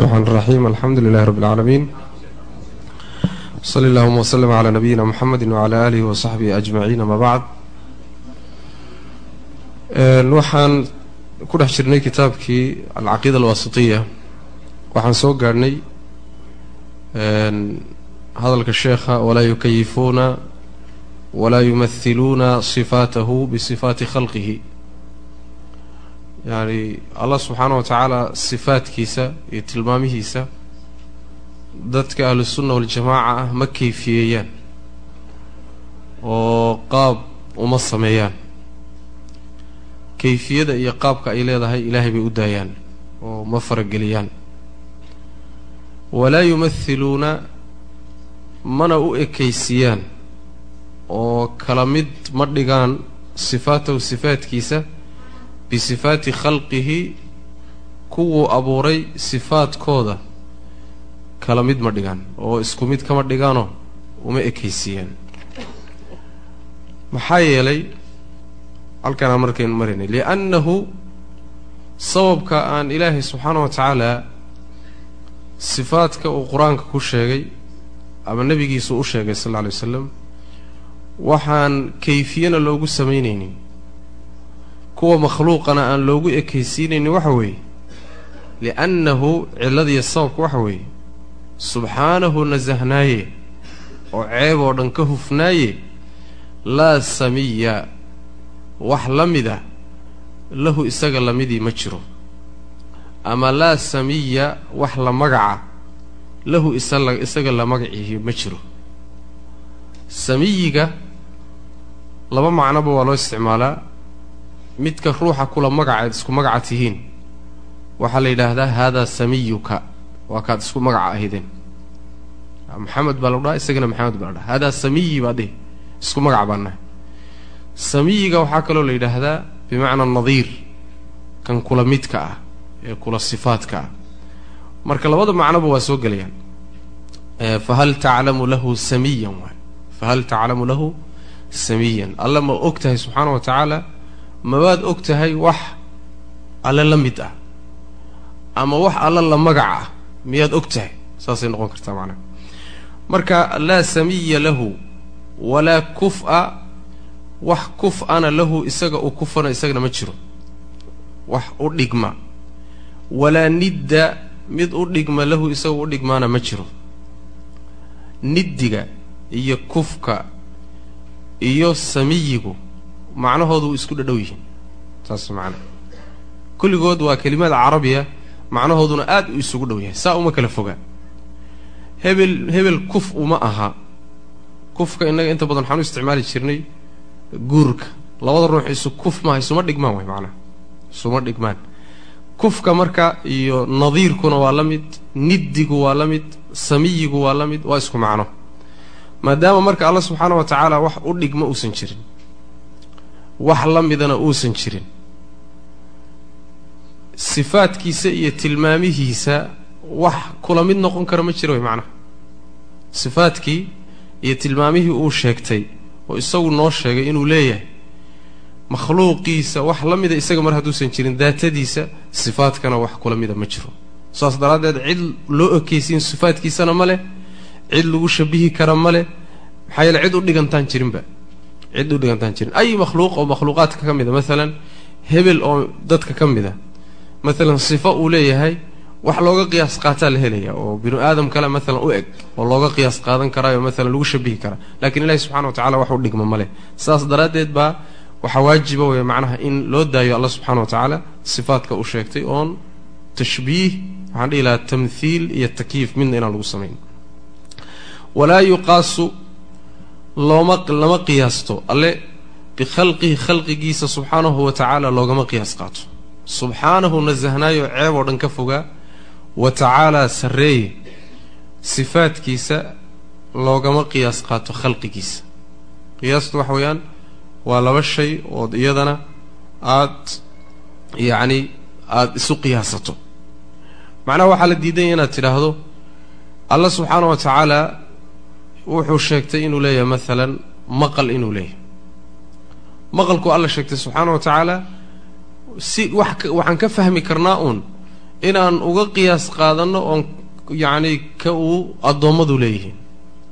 الرحمن الرحيم الحمد لله رب العالمين صلى اللهم وسلم على نبينا محمد وعلى آله وصحبه أجمعين ما بعد waxaan ku dhex jirnay kitaabkii alcaqiida alwaasitiya waxaan soo gaadhnay hadalka sheekha walaa yukayifuuna walaa yumathiluuna sifaatahu bisifaati khalqihi yacni allah subxaana wa tacaala sifaadkiisa iyo tilmaamihiisa dadka ahlusunna waljamaaca ah ma kayfiyeeyaan oo qaab uma sameeyaan. Kayfiyada iyo qaabka ay leedahay ilaahay bay u daayaan oo ma farageliyaan. Walaa yumathiluuna mana u ekaysiiyaan oo kala mid ma dhigaan sifaatahu sifaadkiisa bisifaati khalqihi kuwuu abuuray sifaadkooda. kala mid ma dhigaan. oo isku mid kama dhigaanoo uma ekaysiiyaan. maxaa yeelay halkaan aan markaynu marinay liannahu sababka aan ilaahay subxaana wa tacaala sifaadka uu qur'aanka ku sheegay ama nebigiisu u sheegay sal alla alay wasalam waxaan kayfiyana loogu samaynaynin kuwa makhluuqana aan loogu ekaysiinaynin waxa weeye. Liannahu cilladiiyo sababka waxa weeye subxaanahu nasahnaaye oo ceeb oo dhan ka hufnaaye laa samiya wax la mid ah lahu isaga lamidii ma jiro. Ama laa samiya wax la magaca lahu isaga la magacihi ma jiro. Samiyiga laba macnoba waa loo isticmaalaa midka ruuxa kula magacaad isku magaca tihiin. Waxaa la yidhaahdaa haadaa samiyuka. Waa kaad isku magaca ahideen maxamed baa lagu dhaha isagana maxamed baa la dhaha haadaa samiyi baa dhihi isku magac baa nahay. Samiyiga waxaa kaloo la yidhaahdaa bimacnaa nadiir kan kula midka ah ee kula sifaadka ah. Marka labada macnoba waa soo gelayaan. Fahal taclamu lahu samiyan waay. Fahal taclamu lahu samiyan. Alla ma og tahay subxaana wa tacaala mabaad og tahay wax alle la mid ah ama wax alla la magac ah miyaad og tahay? Saasay noqon kartaa macnaha marka laa samiya lahu walaa kuf-a wax kuf-ana lahu isaga uu kufana isagana ma jiro. Wax u dhigma. Walaa nidda mid u dhigma lahu isaga u dhigmaana ma jiro. Niddiga iyo kufka iyo samiyigu macnahoodu isku dhadhow yihiin. Saas macana kulligood waa kelimaad carabiya macnahooduna aad u isugu dhow yahay. Saa uma kala fogaa hebel hebel kuf uma aha. Kufka innaga inta badan waxaan u isticmaali jirnay guurka. Labada ruux isu kuf maaha isuma dhigmaan way macnaha isuma dhigmaan. Kufka marka iyo nadiirkuna waa la mid niddigu waa la mid samiyigu waa la mid waa isku macno. Maadaama marka alla subxaana wa tacaala wax u dhigma uusan jirin wax la midana uusan jirin. Sifaadkiisa iyo tilmaamihiisa wax kula mid noqon kara ma jiro way macnaha sifaadkii iyo tilmaamihii uu sheegtay oo isagu noo sheegay inuu leeyahay makhluuqiisa wax la mida isaga mar hadduusan jirin daatadiisa sifaadkana wax kula mida ma jiro. Saas daraaddeed cid loo ekeysiin sifaadkiisana ma leh cid lagu shabihi kara ma leh maxaa yeele cid u dhigantaan jirinba cid u dhigantaan jirin. Ay makhluuq oo makhluuqaadka ka mid a maalan hebel oo dadka ka mid a maalan sifo uu leeyahay wax looga qiyaas qaataa la helaya oo binu aadam kale maalan u eg oo looga qiyaas qaadan karaayo maalan lagu shabihi karaa. Lakiin ilahi subxana wa tacala wax u dhigma ma leh. Saas daraaddeed baa waxaa waajiba wey macnaha in loo daayo alla subxana wa tacaala sifaadka uu sheegtay oon tashbiih waxaan dhihi lahaa tamthiil iyo takyiif midna inaan lagu samayn walaa yuqaasu looma lama qiyaasto. Alle bikhalqihi khalqigiisa subxaanahu wa tacaala loogama qiyaas qaato. Subxaanahu nasahnaayo ceeb oo dhan ka fogaa wa tacaalaa sarreeye sifaadkiisa loogama qiyaas qaato khalqigiisa. Qiyaastu waxa weeyaan waa laba shay ood iyadana aad yacni aada isu qiyaasato. Macnaha waxaa la diidanya inaad tidhaahdo alla subxaana wa tacaala wuxuu sheegtay inuu leeyahay maalan maqal inuu leeyahay. Maqalku alla sheegtay subxaana wa tacaala si wax waxaan ka fahmi karnaa uun inaan uga qiyaas qaadanno oon yacni ka uu addoommadu leeyihiin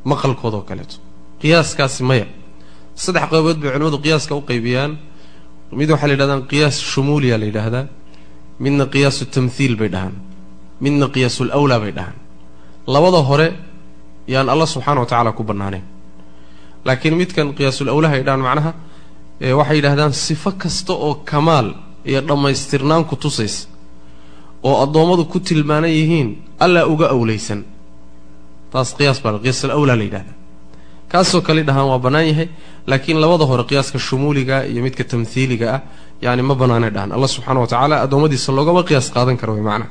maqalkoodao kaleeto. Qiyaaskaasi maya. Saddex qaybood bay culimmadu qiyaaska u qaybiyaan. Mid waxaa la yidhahdaan qiyaas shumuuliya la yidhaahdaa. Midna qiyaasu tamhiil bay dhahaan. Midna qiyaasul awlaa bay dhahaan. Labada hore yaan allah subxaana wa tacaala ku bannaanayn laakiin midkan qiyaasul awlaha ay dhahaan macnaha waxay yidhahdaan sifo kasta oo kamaal iyo dhammaystirnaan ku tusaysa oo addoommadu ku tilmaanan yihiin allaa uga awlaysan taas qiyaas baa qiyaasul la yidhahdaa kaasoo kale dhahaan waa bannaan yahay laakiin labada hore qiyaaska shumuuliga iyo midka tamhiiliga ah yani ma bannaanay dhahaan. Allah subxaana wa tacaala addoommadiisa loogama qiyaas qaadan karo way macnaha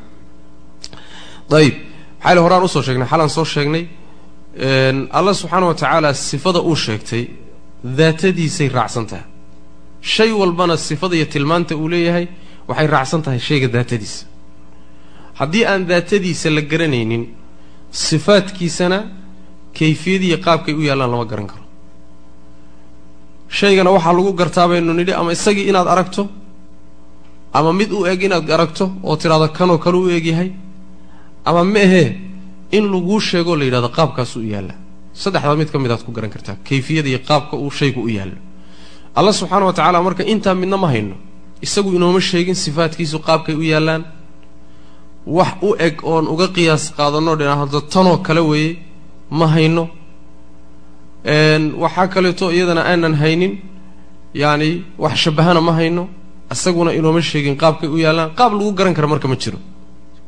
ayib maxayl horaan u soo sheegnay? Xalaan soo sheegnay allah subxaana wa tacaala sifada uu sheegtay daatadiisay raacsan tahay. Shay walbana sifada iyo tilmaanta uu leeyahay waxay raacsan tahay shayga daatadiisa haddii aan daatadiisa la garanaynin sifaadkiisana kayfiyadiiyo qaabkay u yaallaan lama garan karo. Shaygana waxaa lagu gartaa baynu nidhi ama isagii inaad aragto ama mid u eg inaad aragto oo tidhahdo kanoo kale u egyahay ama ma ahee in laguu sheegoo la yidhahdo qaabkaasu u yaalla. Saddexdaa mid ka mid aad ku garan kartaa kayfiyada iyo qaabka uu shaygu u yaallo allah subxaana wa tacaala marka intaa midna ma hayno isagu inooma sheegin sifaadkiisu qaabkay u yaallaan. Wax u eg oon uga qiyaas qaadanoo dhinahdo tanoo kale weeye ma hayno. Waxaa kaleeto iyadana aanan haynin yacni wax shabbahana ma hayno isaguna inooma sheegin qaabkay u yaallaan. Qaab lagu garan kara marka ma jiro.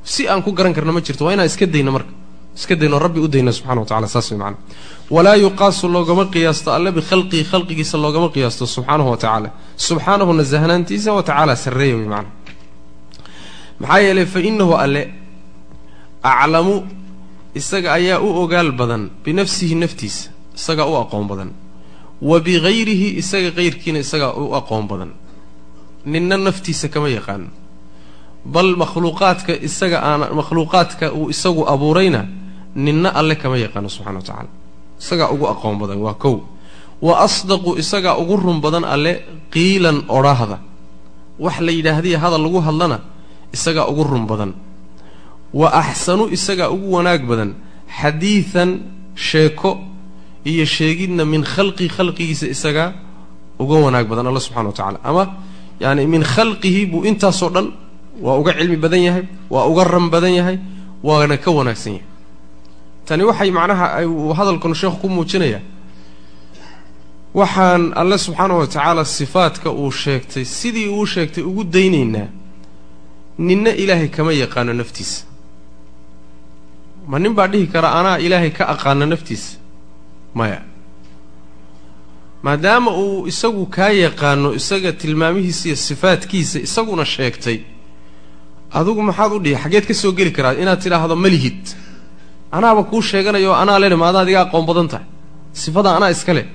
Si aan ku garan karna ma jirto waa inaan iska dayno marka iska dayno rabbi u dayna subxana wa tacala saas way macana walaa yuqaasu loogama qiyaasto alle bikhalqihi khalqigiisa loogama qiyaasto subxaanahu wa tacaala subxaanahu nasahnaantiisa wa tacaala sarreeya way macana maxaa yeelay fa innahu alle aclamu isaga ayaa u ogaal badan binafsihi naftiisa isagaa u aqoon badan. Wa bigayrihi isaga kayrkiina isagaa u aqoon badan. Ninna naftiisa kama yaqaano bal makhluuqaadka isaga aan makhluuqaadka uu isagu abuurayna ninna alle kama yaqaano subxana wa tacaala. Isagaa ugu aqoon badan waa kow. Wa asdaqu isagaa ugu run badan alle qiilan odhaahda. Wax la yidhaahdiya hadal lagu hadlana isagaa ugu run badan. Wa axsanu isagaa ugu wanaag badan. Xadiidan sheeko iyo sheegidna min khalqi khalqigiisa isagaa uga wanaag badan alla subxana wa tacala ama yaani min khalqihi buu intaasoo dhan waa uga cilmi badan yahay waa uga ran badan yahay waana ka wanaagsan yahay tani waxay macnaha uu hadalkanu sheekhu ku muujinayaa waxaan alle subxaana wa tacaala sifaadka uu sheegtay sidii uu sheegtay ugu daynaynaa ninna ilaahay kama yaqaano naftiisa ma nin baa dhihi kara anaa ilaahay ka aqaano naftiisa maya. Maadaama uu isagu kaa yaqaano isaga tilmaamihiisa iyo sifaadkiisa isaguna sheegtay adigu maxaad u dhihi xaggeed ka soo geli karaa inaad tidhaahdo malihid anaaba kuu sheeganayo anaa lene ma adaad iga aqoon badan tahay. Sifada anaa iska leh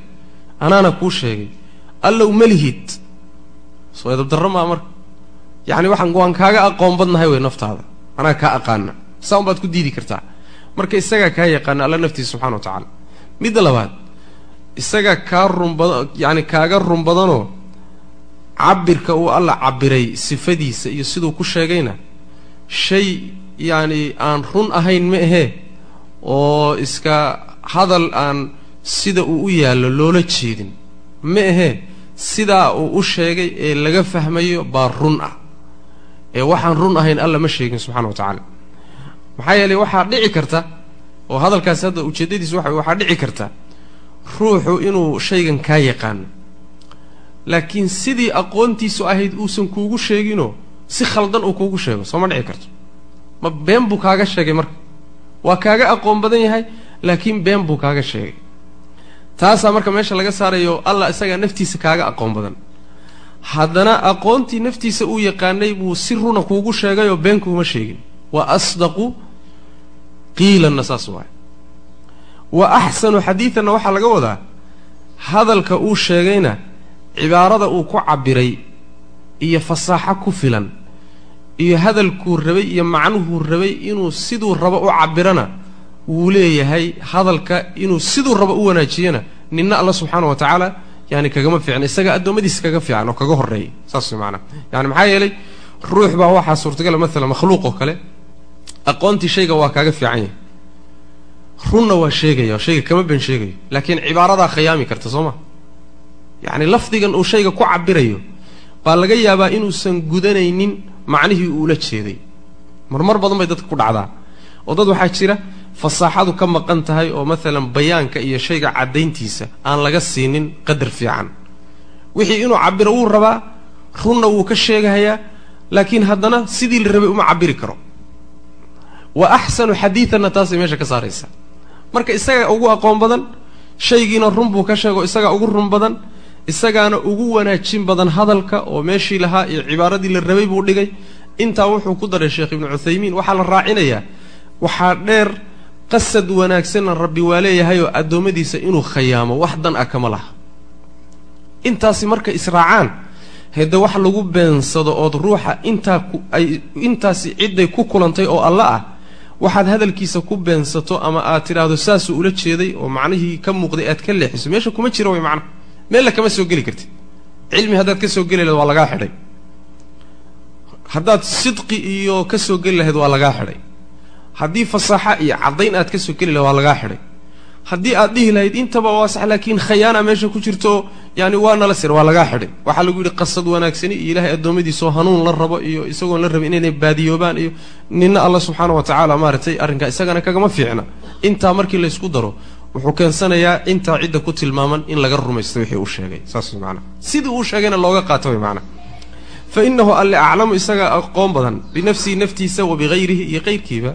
anaana kuu sheegay. Allow malihid soo edabdarro maa marka. Yacni waxaan waan kaaga aqoon badnahay wey naftaada. Anaa kaa aqaana. Saa un baad ku diidi kartaa. Marka isagaa kaa yaqaana alla naftiisa subxana wa tacaala. Midda labaad isagaa kaa runbada yacni kaaga run badanoo cabirka uu alla cabiray sifadiisa iyo siduu ku sheegayna shay yacni aan run ahayn ma ahee oo iska hadal aan sida uu u yaallo loola jeedin. Ma ahee sidaa uu u sheegay ee laga fahmayo baa run ah. Ee waxaan run ahayn alla ma sheegin subxana wa tacaala. Maxaa yeelay waxaa dhici karta oo hadalkaasi hadda ujeeddadiisu waxa waxaa dhici karta ruuxu inuu shaygan kaa yaqaano laakiin sidii aqoontiisu ahayd uusan kuugu sheeginoo si khaldan uu kuugu sheego soo ma dhici karto. Ma been buu kaaga sheegay marka waa kaaga aqoon badan yahay laakiin been buu kaaga sheegay. Taasaa marka meesha laga saarayo allah isagaa naftiisa kaaga aqoon badan. Haddana aqoontii naftiisa uu yaqaanay buu si runa kuugu sheegayoo been kuuma sheegin. Wa asdaqu qiilanna saas waay wa axsanu xadiidanna waxaa laga wadaa hadalka uu sheegayna cibaarada uu ku cabbiray iyo fasaaxo ku filan iyo hadalkuu rabay iyo macnuhuu rabay inuu siduu rabo u cabbirana wuu leeyahay hadalka inuu siduu rabo u wanaajiyana ninna alla subxaana wa tacaala yani kagama fiicna isaga addoommadiisa kaga fiican oo kaga horreeya saas maanaa yani maxaa yeelay ruux baa waxaa suurtagala maalan makhluuq oo kale aqoontii shayga waa kaaga fiican yahay. Runna waa sheegaya shayga kama ben sheegayo. Laakiin cibaaradaa khayaami karta soo ma? Yacni lafdigan uu shayga ku cabirayo baa laga yaabaa inuusan gudanaynin macnihii uula jeeday. Marmar badan bay dadka ku dhacdaa. Oo dad waxaa jira fasaaxadu ka maqan tahay oo maalan bayaanka iyo shayga caddayntiisa aan laga siinin qadar fiican. Wixii inuu cabiro wuu rabaa runna wuu ka sheegahayaa laakiin haddana sidii la rabay uma cabiri karo. Wa axsanu xadiidanna taasay meesha ka saaraysaa. Marka isagaa ugu aqoon badan shaygiina run buu ka sheego isagaa ugu run badan isagaana ugu wanaajin badan hadalka oo meeshii lahaa iyo cibaaradii la rabay buu dhigay. Intaa wuxuu ku daray sheekh ibnu cuthaymiin waxaa la raacinayaa. Waxaa dheer qasad wanaagsanna rabbi waa leeyahayoo addoommadiisa inuu khayaamo wax dan ah kama laha. Intaasi marka israacaan hede wax lagu beensado ood ruuxa intaa ay intaasi cidday ku kulantay oo alla ah waxaad hadalkiisa ku beensato ama aad tidhaahdo saasuu ula jeeday oo macnihii ka muuqday aad ka leexiso. Meesha kuma jiro way macnaha meella kama soo geli kartid. Cilmi haddaad ka soo geli lahayd waa lagaa xidhay. Haddaad sidqi iyo ka soo geli lahayd waa lagaa xidhay. Haddii fasaaxa iyo caddayn aad ka soo geli lahayd waa lagaa xidhay. Haddii aad dhihi lahayd intaba waa sax laakiin khayaana meesha ku jirto yani waa nala sir waa lagaa xidhay. Waxaa lagu yidhi qasad wanaagsani iyo ilaahay addoommadiisoo hanuun la rabo iyo isagoon la rabin inaynay baadiyoobaan iyo nina alla subxaana wa tacaala maaragtay arrinkaa isagana kagama fiicna. Intaa markii laysku daro wuxuu keensanayaa intaa cidda ku tilmaaman in laga rumaysto wixii uu sheegay. Saas maanaa sidii uu sheegayna looga qaato way maanaa fa inahu alle aclamu isagaa aqoon badan binafsihi naftiisa wa bihayrihi iyo qayrkiiba.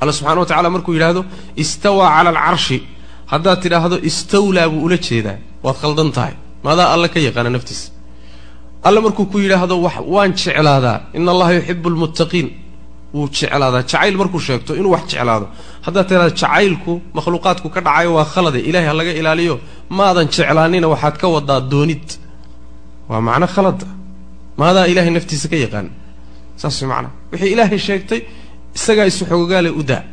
Alla subxana wa tacala markuu yidhaahdo istawaa cala alcarshi haddaad tidhaahdo istawlaa buu ula jeedaa. Waad khaldan tahay. Maadaa alle ka yaqaana naftiisa. Alle markuu ku yidhaahdo waan jeclaadaa. Ina allaha yuxibu lmuttaqiin wuu jeclaadaa. Jacayl markuu sheegto inuu wax jeclaado haddaad tidhahdo jacaylku makhluuqaadku ka dhacayo waa khalade ilahay ha laga ilaaliyo. Maadan jeclaanina waxaad ka wadaa doonid. Waa macno khalada maadaa ilahay naftiisa ka yaqaana saas way macnaa wixii ilaahay sheegtay isagaa isu u daa.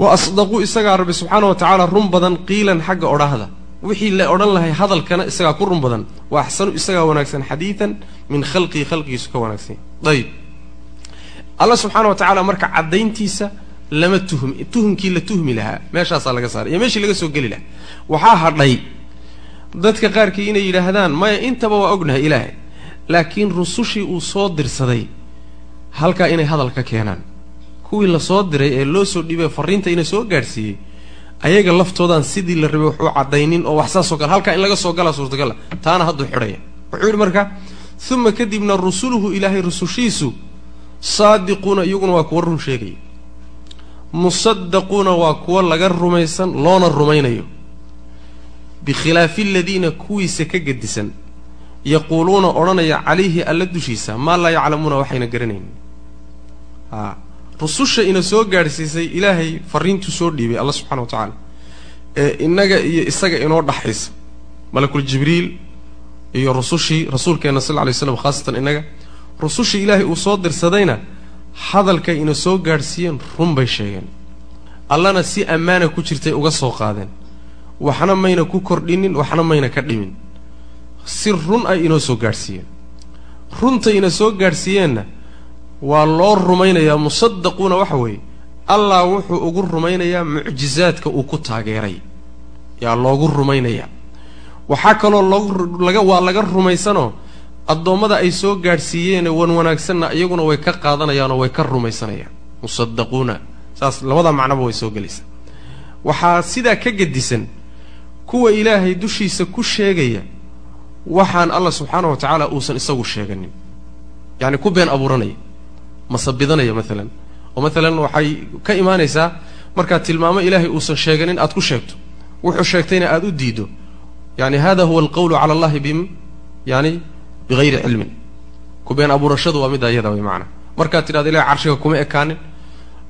Wa asdaqu isagaa rabbi subxaana wa tacaala run badan qiilan xagga odhaahda. Wixii la odhan lahay hadalkana isagaa ku run badan. Wa axsanu isagaa wanaagsan xadiidan min khalqihi khalqigiisu ka wanaagsan. Ayib alla subxaana wa tacaala marka caddayntiisa lama tuhmi tuhumkii la tuhmi lahaa meeshaasaa laga saaray iyo meeshii laga soo geli lahaa. Waxaa hadhay dadka qaarkii inay yidhaahdaan maya intaba waa ognahay ilaahay. Laakiin rusushii uu soo dirsaday halkaa inay hadal ka keenaan. Kuwii la soo diray ee loo soo dhiibay fariinta ina soo gaadhsiiyey ayaga laftoodaan sidii la rabay wax u caddaynin oo wax saasoo kale halkaa in laga soo galaa suurtagala taana hadduu xidhaya wuxuu yidhi marka uma kadibna rusuluhu ilaahay rusushiisu saadiquuna iyaguna waa kuwa run sheegaya musadaquuna waa kuwa laga rumaysan loona rumaynayo. Bikhilaafi aladiina kuwiisa ka gedisan yaquuluuna odhanaya calayhi alla dushiisa maa laa yaclamuuna waxayna garanaynin a rususha ina soo gaadhsiisay ilaahay fariintuu soo dhiibay alla subxana wa tacaala. Ee innaga iyo isaga inoo dhaxaysa malakul jibriil iyo rusushii rasuulkeenna sal lla lay slam khaasatan innaga rusushii ilaahay uu soo dirsadayna hadalkay ina soo gaadhsiiyeen run bay sheegeen. Allana si ammaana ku jirtay uga soo qaadeen. Waxna mayna ku kordhinin waxna mayna ka dhimin. Si run ay inoo soo gaadhsiiyeen. Runta ina soo gaadhsiiyeenna waa loo rumaynayaa musadaquuna waxa weeye allah wuxuu ugu rumaynayaa mucjizaadka uu ku taageeray. Yaa loogu rumaynayaa. Waxaa kaloo loogu waa laga rumaysanoo addoommada ay soo gaadhsiiyeene wan wanaagsanna iyaguna way ka qaadanayaanoo way ka rumaysanayaan. Musadaquuna saas labada macnoba way soo gelaysaa. Waxaa sidaa ka gedisan kuwa ilaahay dushiisa ku sheegaya waxaan allah subxaana wa tacaala uusan isagu sheeganin. Yacni ku been abuuranaya masabidanaya maalan oo maalan waxay ka imaanaysaa markaad tilmaamo ilaahay uusan sheeganin aad ku sheegto. Wuxuu sheegtayna aada u diido. Yani hada huwa alqawlu cala allahi bim yani bigayri cilmin ku been abuurashadu waa middaa iyada way macana markaad tidhahdo ilahay carshiga kuma ekaanin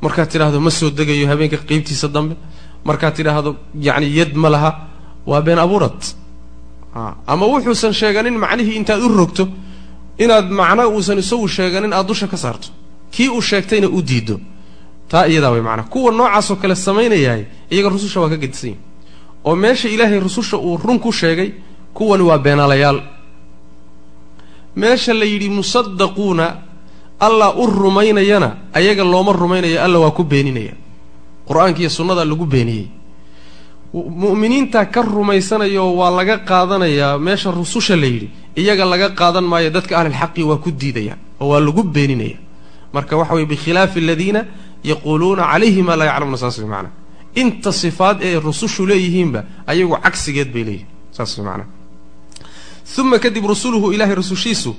markaad tidhaahdo ma soo degayo habeenka qeybtiisa dambe markaad tidhaahdo yacni yad ma laha waa been abuurad ama wuxuusan sheeganin macnihii intaad u rogto inaad macno uusan isagu sheeganin aada dusha ka saarto kii uu sheegtayna u diido taa iyadaa way macnaa kuwa noocaasoo kale samaynayahay iyaga rususha waa ka gedisan yihiin oo meesha ilaahay rususha uu run ku sheegay kuwani waa beenaalayaal meesha la yidhi musadaquuna allah u rumaynayana ayaga looma rumaynaya alla waa ku beeninaya. Qur'aanka iyo sunnada lagu beeniyey. Mu'miniinta ka rumaysanayo waa laga qaadanayaa meesha rususha la yidhi iyaga laga qaadan maayo dadka ahlilxaqi waa ku diidaya oo waa lagu beeninaya. Marka waxa weye bikhilaafi aladiina yaquuluuna calayhi maa laa yaclamuna saas way macnaa inta sifaad ee rusushu leeyihiinba ayagu cagsigeed bay leeyihiin saas way macnaa uma kadib rusuluhu ilaahay rusushiisu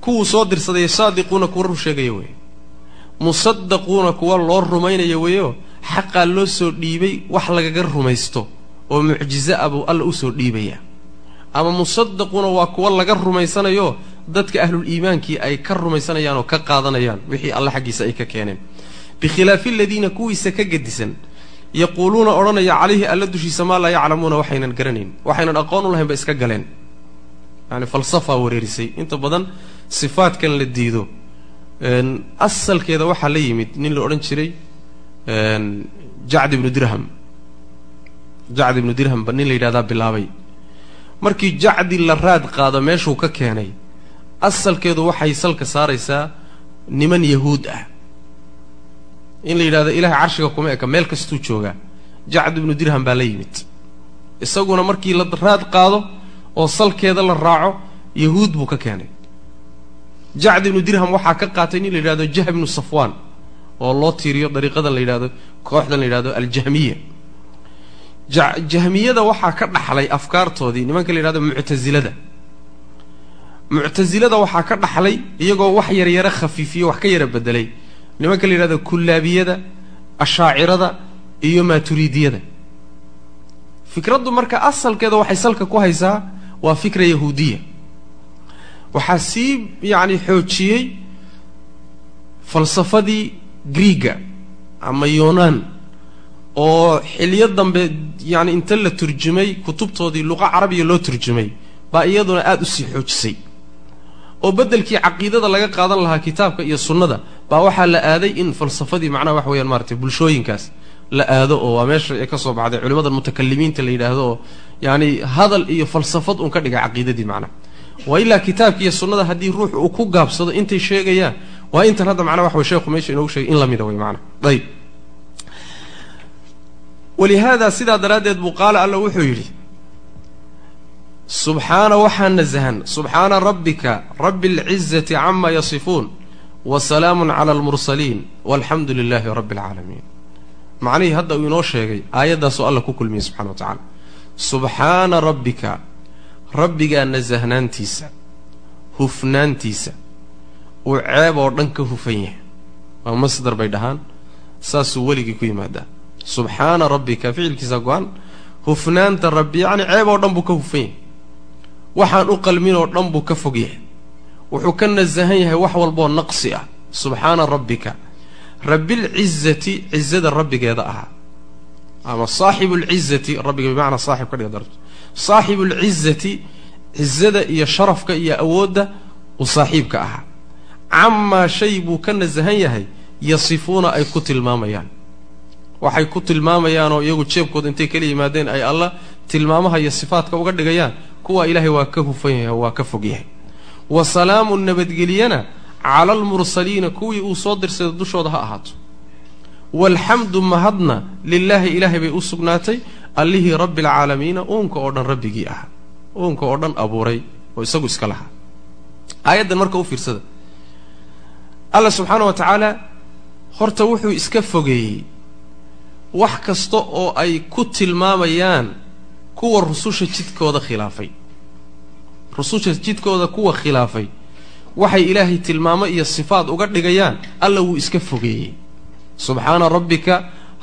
kuwuu soo dirsaday saadiquuna kuwa rur sheegaya weeye musadaquuna kuwa loo rumaynaya weeyo xaqaa loo soo dhiibay wax lagaga rumaysto oo mucjizo ah buu alla u soo dhiibaya. Ama musadaquuna waa kuwa laga rumaysanayo dadka ahlul iimaankii ay ka rumaysanayaan oo ka qaadanayaan wixii alle xaggiisa ay ka keeneen. Bikhilaafi aladiina kuwiisa ka gedisan yaquuluuna odhanaya calayhi alla dushiisa maa laa yaclamuuna waxaynan garanayn waxaynan aqoon u lahayn ba iska galeen yani falsafaa wareerisay. Inta badan sifaadkan la diido. Asalkeeda waxaa la yimid nin la odhan jiray jacd ibnu dirham. Jacd ibnu dirham nin la yidhahdaa bilaabay. Markii jacdi la raad qaado meeshuu ka keenay asalkeedu waxay salka saaraysaa niman yahuud ah. In la yidhahdo ilaahay carshiga kuma eka meel kastuu joogaa. Jacd ibnu dirham baa la yimid. Isaguna markii la raad qaado oo salkeeda la raaco yahuud buu ka keenay. Jacd ibnu dirham waxaa ka qaatay nin la yidhahdo jah ibnu safwaan oo loo tiiriyo dariiqadan la yidhahdo kooxdan la yidhahdo aljahmiya. Jahmiyada waxaa ka dhaxlay afkaartoodii nimanka la yidhahdo muctasilada muctasilada waxaa ka dhaxlay iyagoo wax yaryaro khafiifiyo wax ka yara bedelay nimanka la yidhahdo kullaabiyada ashaacirada iyo maaturiidiyada fikraddu marka asalkeeda waxay salka ku haysaa waa fikra yahuudiya. Waxaa sii yacni xoojiyey falsafadii griiga ama yunaan oo xiliyo dambe yani inta la turjumay kutubtoodii luqa carabiya loo turjumay baa iyaduna aada u sii xoojisay. Oo beddelkii caqiidada laga qaadan lahaa kitaabka iyo sunnada baa waxaa la aaday in falsafadii macnaha wax weeyaan maaratay bulshooyinkaas la aado oo waa meesha ka soo baxday culimmada mutakalimiinta la yidhaahdo oo yacani hadal iyo falsafad un ka dhigay caqiidadii macnaha waa ilaa kitaabka iyo sunnada haddii ruux uu ku gaabsado intay sheegayaan. Waa intan hadda macnaha wax way sheekhu meesha inoogu sheegay in la mida way macnaha ayb walihaada sidaa daraaddeed buu qaala alla wuxuu yidhi subxaana waxaa nasahan subxaana rabbika rabbi alcizati cama yasifuun wa salaamun cala almursaliin walxamdu lilaahi rabbi alcaalamiin macnihii hadda uu inoo sheegay aayaddaasoo alla ku kulmiyey subxana wa tacaala subxaana rabbika. Rabbigaa nasahnaantiisa hufnaantiisa. Uu ceeb oo dhan ka hufan yahay. Waa masdar bay dhahaan. Saasuu weligii ku yimaadaa. Subxaana rabbika ficilkiisa go-an. Hufnaanta rabbi yacni ceeb oo dhan buu ka hufan yahay. Waxaan u qalmin oo dhan buu ka fog yahay. Wuxuu ka nasahan yahay wax walboo naqsi ah. Subxaana rabbika. Rabbilcizati cizada rabbigeeda ahaa ama saaxibu lcizati rabbiga bimacnaa saaxib ka dhiga darto saaxibu lcizati cizada iyo sharafka iyo awoodda uu saaxiibka ahaa. Camaa shay buu ka nasahan yahay yasifuuna ay ku tilmaamayaan. Waxay ku tilmaamayaanoo iyagu jeebkooda intay kala yimaadeen ay alla tilmaamaha iyo sifaadka uga dhigayaan kuwa ilaahay waa ka hufan yahay waa ka fog yahay. Wa salaamun nabadgeliyana cala almursaliina kuwii uu soo dirsaday dushooda ha ahaato waalxamdu mahadna lilaahi ilaahay bay u sugnaatay allihii rabbi alcaalamiina uunka oo dhan rabbigii ahaa. Uunka oo dhan abuuray oo isagu iska lahaa. Aayaddan marka u fiirsada alla subxaana wa tacaala horta wuxuu iska fogeeyey wax kasta oo ay ku tilmaamayaan kuwa rususha jidkooda khilaafay. Rususha jidkooda kuwa khilaafay. Waxay ilaahay tilmaamo iyo sifaad uga dhigayaan alla wuu iska fogeeyey subxaana rabbika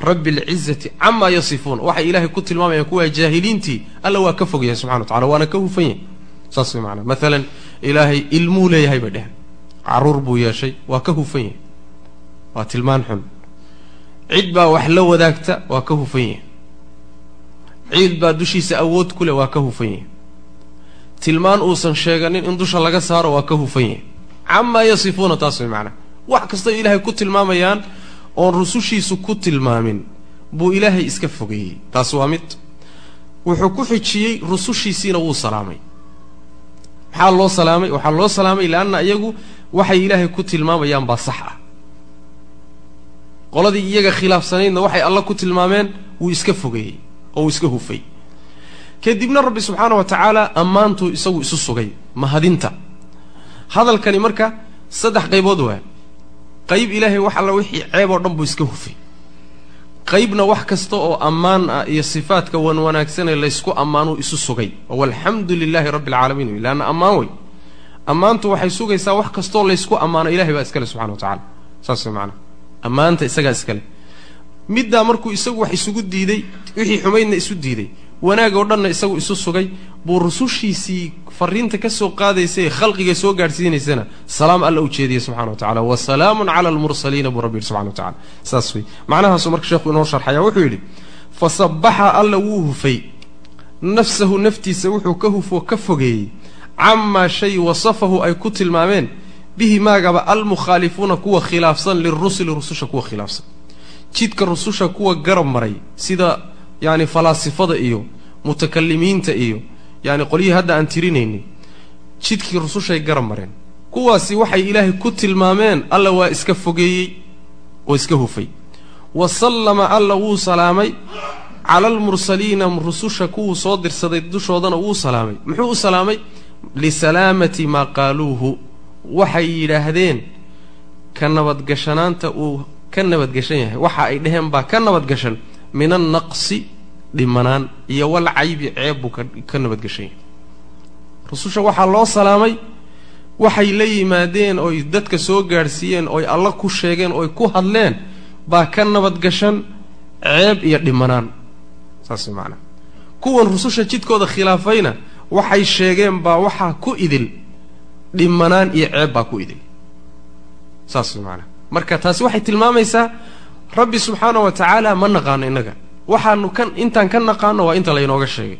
rabbi alcizati camaa yasifuun waxay ilaahay ku tilmaamayaan kuwa jaahiliintii. Alla waa ka fog yahay subxana wa waana ka hufan yahay. Saas way maanaa maalan ilaahay ilmuu leeyahay bay dheheen carruur buu yeeshay waa ka hufan yahay. Waa tilmaan xun. Cid baa wax la wadaagta waa ka hufan yahay. Ciid baa dushiisa awood ku leh waa ka hufan yahay. Tilmaan uusan sheeganin in dusha laga saaro waa ka hufan yahay. Camaa yasifuuna taas way macnaa wax kastay ilaahay ku tilmaamayaan oon rusushiisu ku tilmaamin buu ilaahay iska fogeeyey taas waa mid. Wuxuu ku xijiyey rusushiisiina wuu salaamay. Maxaa loo salaamay? Waxaa loo salaamay leanna iyagu waxay ilaahay ku tilmaamayaan baa sax ah. Qoladii iyaga khilaafsanaydna waxay alla ku tilmaameen wuu iska fogeeyey oo wuu iska hufay. Kadibna rabbi subxaana wa tacaala ammaantuu isagu isu sugay mahadinta. Hadalkani marka saddex qaybood waa qayb ilaahay wax alla wixii ceeb oo dhan buu iska hufay. Qaybna wax kasta oo ammaan ah iyo sifaadka wan wanaagsanee laysku ammaanuu isu sugay. Oo alxamdu lilaahi rabbi alcaalamiin wey leanna ammaan wey ammaantu waxay sugaysaa wax kastoo laysku ammaano ilahay baa iskale subxana wa tacala saas way macanaa ammaanta isagaa iskale middaa markuu isagu wax isugu diiday wixii xumaydna isu diiday wanaag oo dhanna isagu isu sugay buu rusushiisii fariinta ka soo qaadaysa ee khalqiga soo gaadhsiinaysana salaam alla u jeediyey subxana wa tacala wa salaamun cala almursaliina buu rabbi yidhi subxana wa tacala saas wey macnahaasuu marka sheekhu inoo sharxaya wuxuu yidhi fa sabbaxa alla wuu hufay nafsahu naftiisa wuxuu ka hufoo ka fogeeyey camaa shay wasafahu ay ku tilmaameen bihi maagaba almukhaalifuuna kuwa khilaafsan lirusuli rususha kuwa khilaafsan. Jidka rususha kuwa garab maray sida yacni falaasifada iyo mutakalimiinta iyo yacni qolyihii hadda aan tirinaynin jidkii rusushay garab mareen. Kuwaasi waxay ilaahay ku tilmaameen alla waa iska fogeeyey oo iska hufay. Wa sallama alla wuu salaamay cala almursaliina rususha kuwuu soo dirsaday dushoodana wuu salaamay. Muxuu u salaamay? Lisalaamati maa qaaluuhu. Waxay yidhaahdeen ka nabadgashanaanta uu ka nabadgashan yahay. Waxa ay dheheen baa ka nabadgashan min annaqsi dhimanaan iyo wal caybi ceeb buu ka nabadgashan yahay rususha waxaa loo salaamay waxay la yimaadeen oy dadka soo gaadhsiiyeen oy alla ku sheegeen oy ku hadleen baa ka nabadgashan ceeb iyo dhimanaan. Saas macanaa kuwan rususha jidkooda khilaafayna waxay sheegeen baa waxaa ku idil dhimanaan iyo ceeb baa ku idil. Saas macanaa marka taasi waxay tilmaamaysaa rabbi subxaana wa tacaala ma naqaano innaga. Waxaanu kan intaan ka naqaano waa inta laynooga sheegay.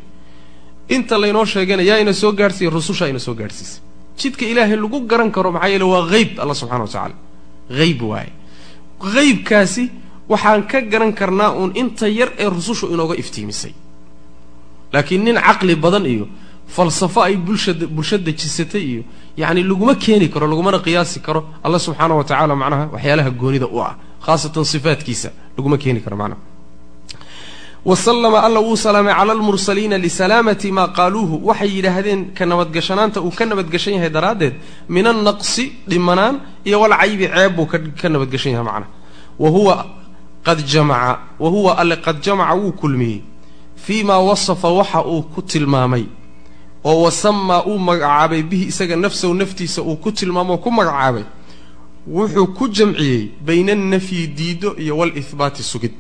Inta laynoo sheegayna yaa ina soo gaadhsiiya rususha ina soo gaadhsiisay jidka ilaahay lagu garan karo maxaa yeele waa hayb alla subxana wa tacaala hayb waaye. Haybkaasi waxaan ka garan karnaa uun inta yar ee rusushu inooga iftiimisay. Laakiin nin caqli badan iyo falsafo ay bulshada bulsha dejisatay iyo yacni laguma keeni karo lagumana qiyaasi karo alla subxaana wa tacaala macnaha waxyaalaha goonida u ah khaasatan sifaadkiisa laguma keeni karo macnaha wa sallama alla wuu salaamay cala almursaliina lisalaamati maa qaaluuhu waxay yidhaahdeen ka nabadgashanaanta uu ka nabadgashan yahay daraaddeed min annaqsi dhimanaan iyo walcaybi ceeb buu ka nabadgashan yahay macnaha wa huwa qad jamaca wa huwa alle qad jamaca wuu kulmiyey fii maa wasafa waxa uu ku tilmaamay oo wasamaa uu magacaabay bihi isaga nafsahu naftiisa uu ku tilmaamo oo ku magacaabay wuxuu ku jamciyey bayna annafyi diido iyo walihbaati sugid.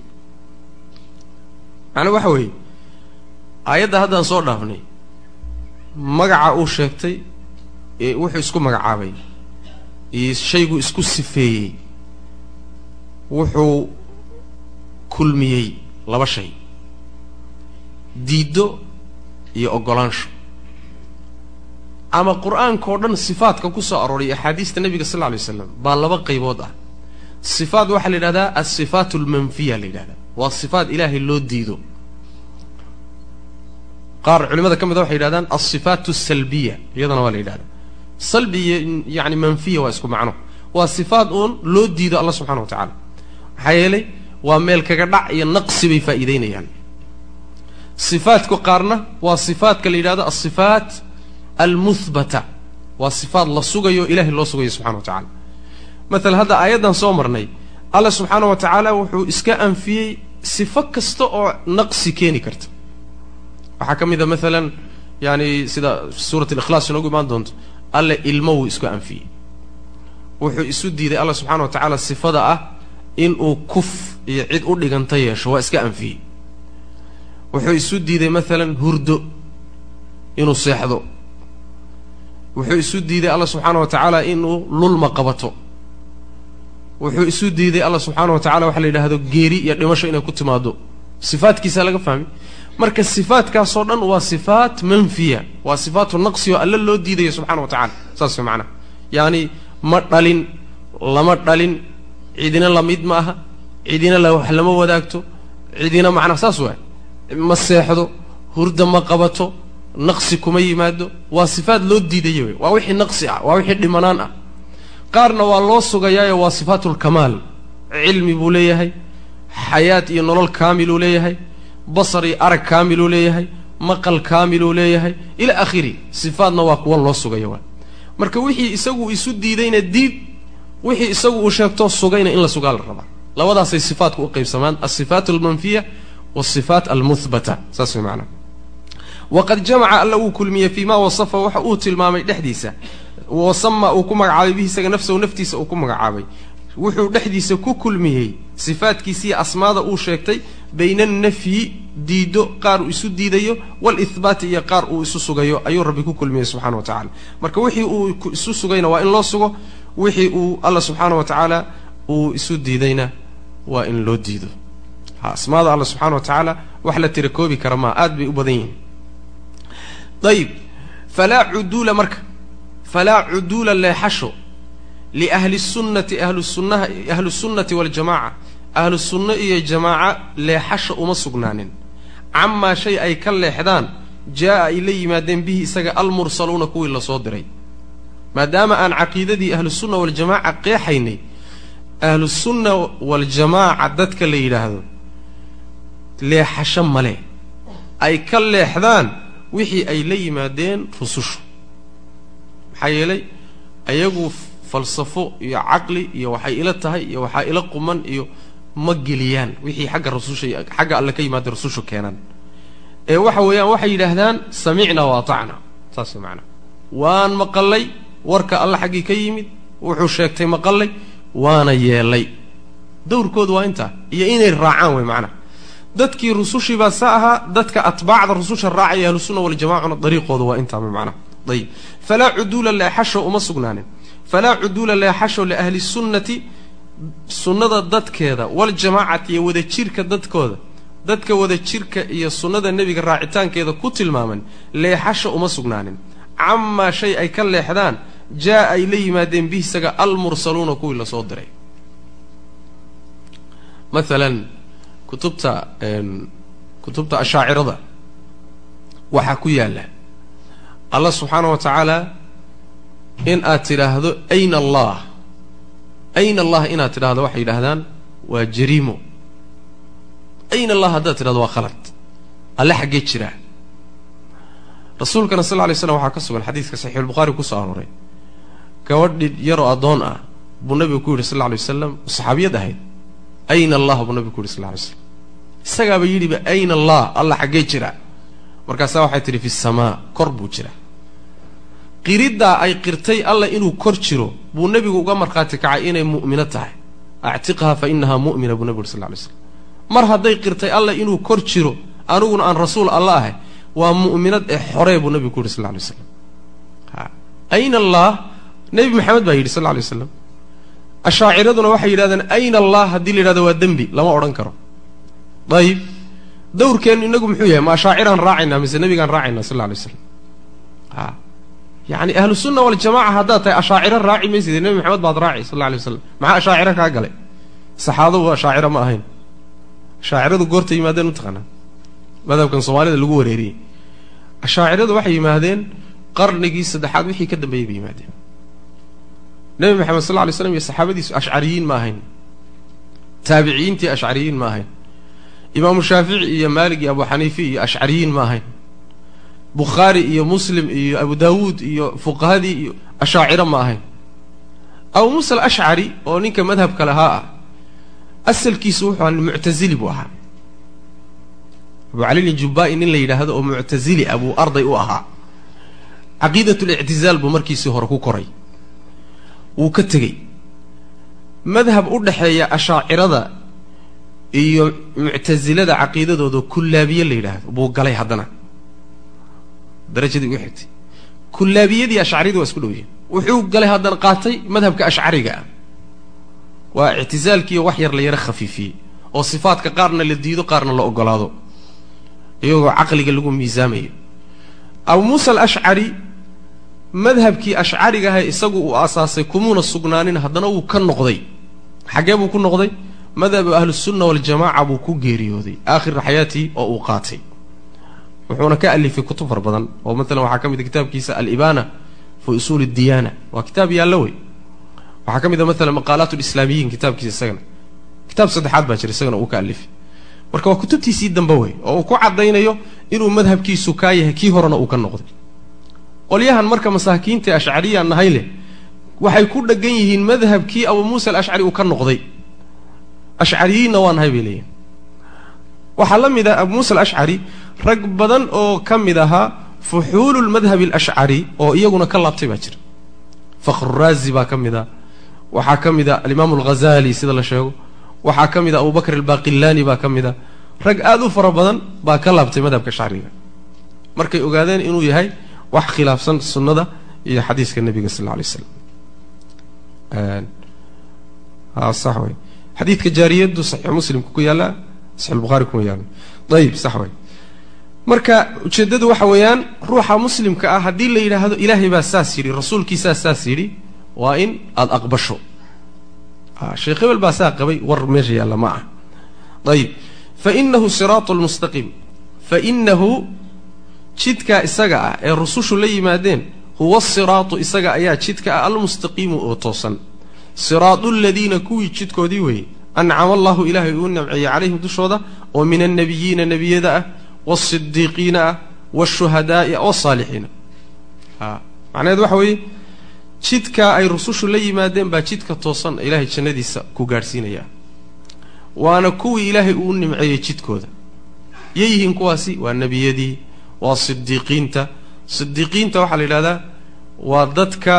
Macnaa waxa weeye aayadda haddaan soo dhaafnay magaca uu sheegtay ee wuxuu isku magacaabay iyo shaygu isku sifeeyey wuxuu kulmiyey laba shay diiddo iyo oggolaansho ama qur'aanka oo dhan sifaadka ku soo arooray axaadiista nebiga sal lay slam baa laba qaybood ah. Sifaat waxaa la yidhahdaa alsifaat almanfiya la yidhahdaa. Waa sifaat ilaahay loo diido. Qaar culimada ka mida waxay yidhahdaan alsifaat asalbiya iyadana waa la yidhahdaa. Salbi iyo yani manfiya waa isku macno. Waa sifaat uun loo diido alla subxana wa tacaala maxaa yeelay waa meel kaga dhac iyo naqsi bay faa'iideynayaan sifaadku qaarna waa sifaatka la yidhahdo alsifaat almuhbata waa sifaat la sugayo ilahay loo sugayo subxana wa tacala maala hadda aayaddan soo marnay alla subxaana wa tacaala wuxuu iska anfiyey sifo kasta oo naqsi keeni karta. Waxaa ka mid a maalan yani sida suurat alikhlaas inoogu imaan doonto alle ilmo wuu isku anfiyey. Wuxuu isu diiday alla subxana wa tacaala sifada ah inuu kuf iyo cid u dhiganta yeesho waa iska anfiyey. Wuxuu isu diiday maalan hurdo inuu seexdo wuxuu isu diiday alla subxaana wa tacaala inuu lulma qabato. Wuxuu isu diiday alla subxaana wa tacala waxa la yidhaahdo geeri iyo dhimasho inay ku timaado sifaadkiisa laga fahmay marka sifaadkaasoo dhan waa sifaat manfiya waa sifaatu naqsi oo alle loo diidayo subxana wa tacala saas macnaha yacani ma dhalin lama dhalin cidina la mid ma aha cidina la wax lama wadaagto cidina macnaha saas waay. Ma seexdo hurda ma qabato naqsi kuma yimaado. Waa sifaat loo diidayo wey waa wixii naqsi ah waa wixii dhimanaan ah. Qaarna waa loo sugayaayo waa sifaatulkamaal cilmi buu leeyahay xayaat iyo nolol kaamiluu leeyahay basar iyo arag kaamiluu leeyahay maqal kaamiluu leeyahay ila akhiri sifaatna waa kuwa loo sugayo waa. Marka wixii isagu isu diidayna diid wixii isagu uu sheegto sugayna in la sugaa la rabaa labadaasay sifaatka u qaybsamaan alsifaat almanfiya wasifaat almuhbata saas way macnaa waqad jamaca alla uu kulmiyey fii ma wasafa waxa uu tilmaamay dhexdiisa wasama uu ku magacaabay bihi isaga nafsahu naftiisa uu ku magacaabay wuxuu dhexdiisa ku kulmiyey sifaatkiisiiyo asmaada uu sheegtay bayna annafyi diido qaar uu isu diidayo walihbaati iyo qaar uu isu sugayo ayuu rabbi ku kulmiyey subxana wa tacala marka wixii uu isu sugayna waa in loo sugo wixii uu alla subxaana wa tacaala uu isu diidayna waa in loo diido asmaada alla subxana wa tacaala wax la tira koobi kara maa aad bay u badan yihiin ayib falaa cuduula marka. Falaa cuduula leexasho liahli sunnati ahlusunnaha ahlusunnati waljamaca ahlu sunno iyo jamaaca leexasha uma sugnaanin. Camaa shay ay ka leexdaan jaa-a ay la yimaadeen bihi isaga almursaluuna kuwii la soo diray. Maadaama aan caqiidadii ahlusunna waljamaaca qeexaynay ahlusunna waljamaaca dadka la yidhaahdo leexasho male ay ka leexdaan wixii ay la yimaadeen rusushu. Maxaa yeelay ayagu falsafo iyo caqli iyo waxay ila tahay iyo waxaa ila quman iyo ma geliyaan wixii xagga rasusha xagga alle ka yimaada rusushu keenaan ee waxa weeyaan waxay yidhaahdaan samicna wa atacna saas macnaa. Waan maqallay warka alle xaggii ka yimid wuxuu sheegtay maqallay waana yeelay. Dowrkoodu waa intaa iyo inay raacaan wey macnaha dadkii rusushii baa sa ahaa dadka atbaacda rususha raacaya ahlusunna waljamacuna dariiqooda waa intaa macnaha ayib. Falaa cuduula leexasho uma sugnaanin. Falaa cuduula leexasho liahli sunnati sunnada dadkeeda waljamaacati iyo wadajirka dadkooda. Dadka wadajirka iyo sunnada nebiga raacitaankeeda ku tilmaaman leexasho uma sugnaanin. Camaa shay ay ka leexdaan jaa ay la yimaadeen bihi isaga almursaluuna kuwii la soo diray. Maalan kutubta kutubta ashaacirada waxaa ku yaalla. Allah subxaana wa tacaala in aad tidhaahdo ayna allah? Ayna allah inaad tidhahdo waxay yidhaahdaan waa jariimo. Ayna allah haddaad tidhahdo waa khalad. Alle xaggee jiraa rasuulkana sal lla lay slam waxaa ka sugan xadiidka saxiixulbukhaari ku soo arooray. Gabadhi yaroo addoon ah buu nabigu ku yidhi sal lla lay wasalam saxaabiyad ahayd ayna allah buu nabigu ku yidhi sal lla lay slam isagaaba yidhiba ayna allah alla xaggee jira. Markaasaa waxay tidhi fi samaa kor buu jira qiriddaa ay qirtay alla inuu kor jiro buu nebigu uga markhaati kacay inay mu'mino tahay. Actiqhaa fa inahaa mu'mina buu nebigu uri sal lla lay slam mar hadday qirtay alla inuu kor jiro aniguna aan rasuul alla ahay waa mu'minad ee xoree buu nebigu ku yidhi sal lay waslam ayna allah nebi maxamed baa yidhi sal lay waslam ashaaciraduna waxay yidhahdeen ayna allah? Haddii la yidhahdo waa dembi. Lama odhan karo. Ayib dawrkeennu inagu muxuu yahay ma ashaaciraan raacaynaa mise nebigaan raacaynaa sal lla lay waslam a yacni ahlu sunna waljamaca haddaad tahay ashaaciro raaci maysid nebi maxamed baad raaci sal alay waslam maxaa ashaaciro kaa galay? Saxaadadu ashaaciro ma ahayn. Ashaaciradu goorta yimaadeen mataqaanaa madhabkan soomaalida lagu wareeriyey. Ashaaciradu waxay yimaadeen qarnigii saddexaad wixii ka dambeeyey bay yimaadeen nebi maxamed sal lla lay slam iyo saxaabadiisu ashcariyiin ma ahayn. Taabiciyiintii ashcariyiin ma ahayn. Imaamu shaafici iyo maalik iyo abu xaniife iyo ashcariyiin ma ahayn. Bukhaari iyo muslim iyo abu daawuud iyo fuqahadii iyo ashaaciro ma ahayn. Abu muusa alashcari oo ninka madhabka lahaa ah asalkiisu wuxuu ahaa muctazili buu ahaa. Abu calilin jubaa-i nin la yidhaahdo oo muctazili ah buu arday u ahaa. Caqiidat lictizaal buu markiisii hore ku koray wuu ka tegey. Madhab u dhexeeya ashaacirada iyo muctasilada caqiidadooda kullaabiye la yidhaahdo buu galay haddana. Darajadii ugu xigtay. Kullaabiyadii ashcariyadu waa isku dhow yihiin wuxuu galay haddana qaatay madhabka ashcariga ah. Waa ictisaalkiiyo wax yar la yaro khafiifiyey oo sifaadka qaarna la diido qaarna la ogolaado iyagoo caqliga lagu miisaamayo. Abu muusa alashcari madhabkii ashcarigaha isagu uu aasaasay kumuuna sugnaanin haddana wuu ka noqday. Xaggee buu ku noqday? Madhabu ahlusunna waljamaaca buu ku geeriyooday. Aakhira xayaatii oo uu qaatay. Wuxuuna ka alifay kutub far badan. Oo maalan waxaa ka mid a kitaabkiisa alibaana fi usuuli diyaana. Waa kitaab yaallo wey. Waxaa ka mid a maalan maqaalaat lislaamiyiin kitaabkiisa isagana. Kitaab saddexaad baa jira isagana uu ka alifay. Marka waa kutubtiisii dambe wey oo uu ku caddaynayo inuu madhabkiisu kaa yahay kii horena uu ka noqday qolyahan marka masaakiinta ashcariya nahay leh waxay ku dheggan yihiin madhabkii abuu muusa alashcari uu ka noqday. Ashcariyiinna waa nahay bay leeyihiin waxaa la mid ah abuu muusa alashcari rag badan oo ka mid ahaa fuxuulu lmadhabi alashcari oo iyaguna ka laabtay baa jira. Fakhruraazi baa ka mid ah. Waxaa ka mid a alimaamu alghazali sida la sheego. Waxaa ka mid a abubakr albaqilaani baa ka mid a rag aada u fara badan baa ka laabtay madhabka shacriga markay ogaadeen inuu yahay wax khilaafsan sunnada iyo xadiiska nebiga sal sax wey xadiidka jaariyaddu saxiix muslimka ku yaalla saxiix buhaari kuma yaalla. Ayib sax marka ujeeddadu waxa weeyaan ruuxa muslimka ah haddii la yidhaahdo ilaahay baa saas yidhi rasuulkiisaa saas yidhi waa in aada aqbasho. Sheekh hebel baa saa qabay war meesha yaalla ma ah ayib fainahu siraatu lmustaqiim fainahu jidkaa isaga ah ee rusushu la yimaadeen huwa siraatu isaga ayaa jidka ah almustaqiimu oo toosan. Siraadu ladiina kuwii jidkoodii weeye ancama allahu ilaahay uu namceeyey calayhim dushooda oo min annabiyiina nebiyada ah wasidiiqiina ah washuhadaai wasaalixiina macnaheed waxa weeye jidkaa ay rusushu la yimaadeen baa jidka toosan ilaahay jannadiisa ku gaadhsiinaya. Waana kuwii ilaahay uu nimceeyey jidkooda. Yay yihiin kuwaasi waa nebiyadii waa sidiiqiinta sidiiqiinta waxaa la yidhahdaa waa dadka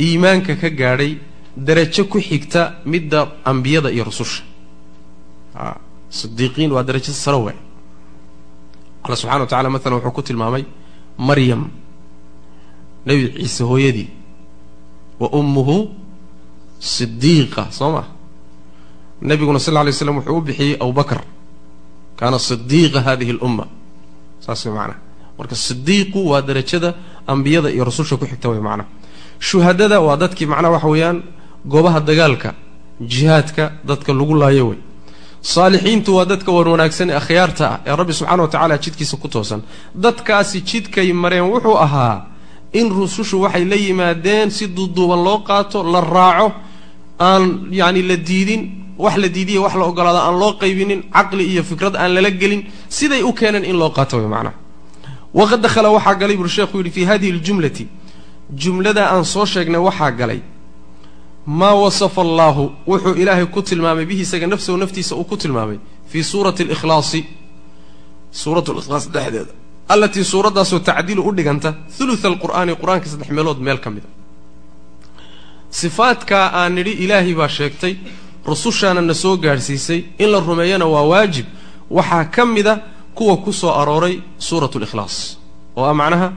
iimaanka ka gaadhay darajo ku xigta midda ambiyada iyo rususha. Sidiiqiin waa darajo saro we alla subxana wa tacala maalan wuxuu ku tilmaamay maryam nebi ciise hooyadii wa ummuhu sidiiqa soo ma? Nebiguna sal lla lay slam wuxuu u bixiyey abubakr kaana sidiiqa hadihi lumma saas way macnaha marka sidiiqu waa darajada ambiyada iyo rasusha ku xigta way macnaha shuhadada waa dadkii macnaha waxa weeyaan goobaha dagaalka jihaadka dadka lagu laayo wey saalixiintu waa dadka wan wanaagsan ee akhyaarta ah ee rabbi subxana wa tacaala jidkiisa ku toosan. Dadkaasi jidkay mareen wuxuu ahaa in rusushu waxay la yimaadeen si duuduuban loo qaato la raaco aan yacni la diidin wax la diidiya wax la ogolaado aan loo qaybinin caqli iyo fikrad aan lala gelin siday u keeneen in loo qaato way macnaha waqad dakhala waxaa galay buri sheekhu yidhi fii hadihi ljumlati. Jumlada aan soo sheegnay waxaa galay maa wasafa allaahu wuxuu ilaahay ku tilmaamay bihi isaga nafsahu naftiisa uu ku tilmaamay fii suurati alikhlaasi. Suurat likhlaas dhexdeeda. Allatii suuraddaasoo tacdiilu u dhiganta hulutha alqur'aani qur'aanka saddex meelood meel ka mid a. Sifaadkaa aan nidhi ilaahay baa sheegtay rusushaana na soo gaadhsiisay in la rumeeyana waa waajib. Waxaa ka mid a kuwa ku soo arooray suurat likhlaas oo ah macnaha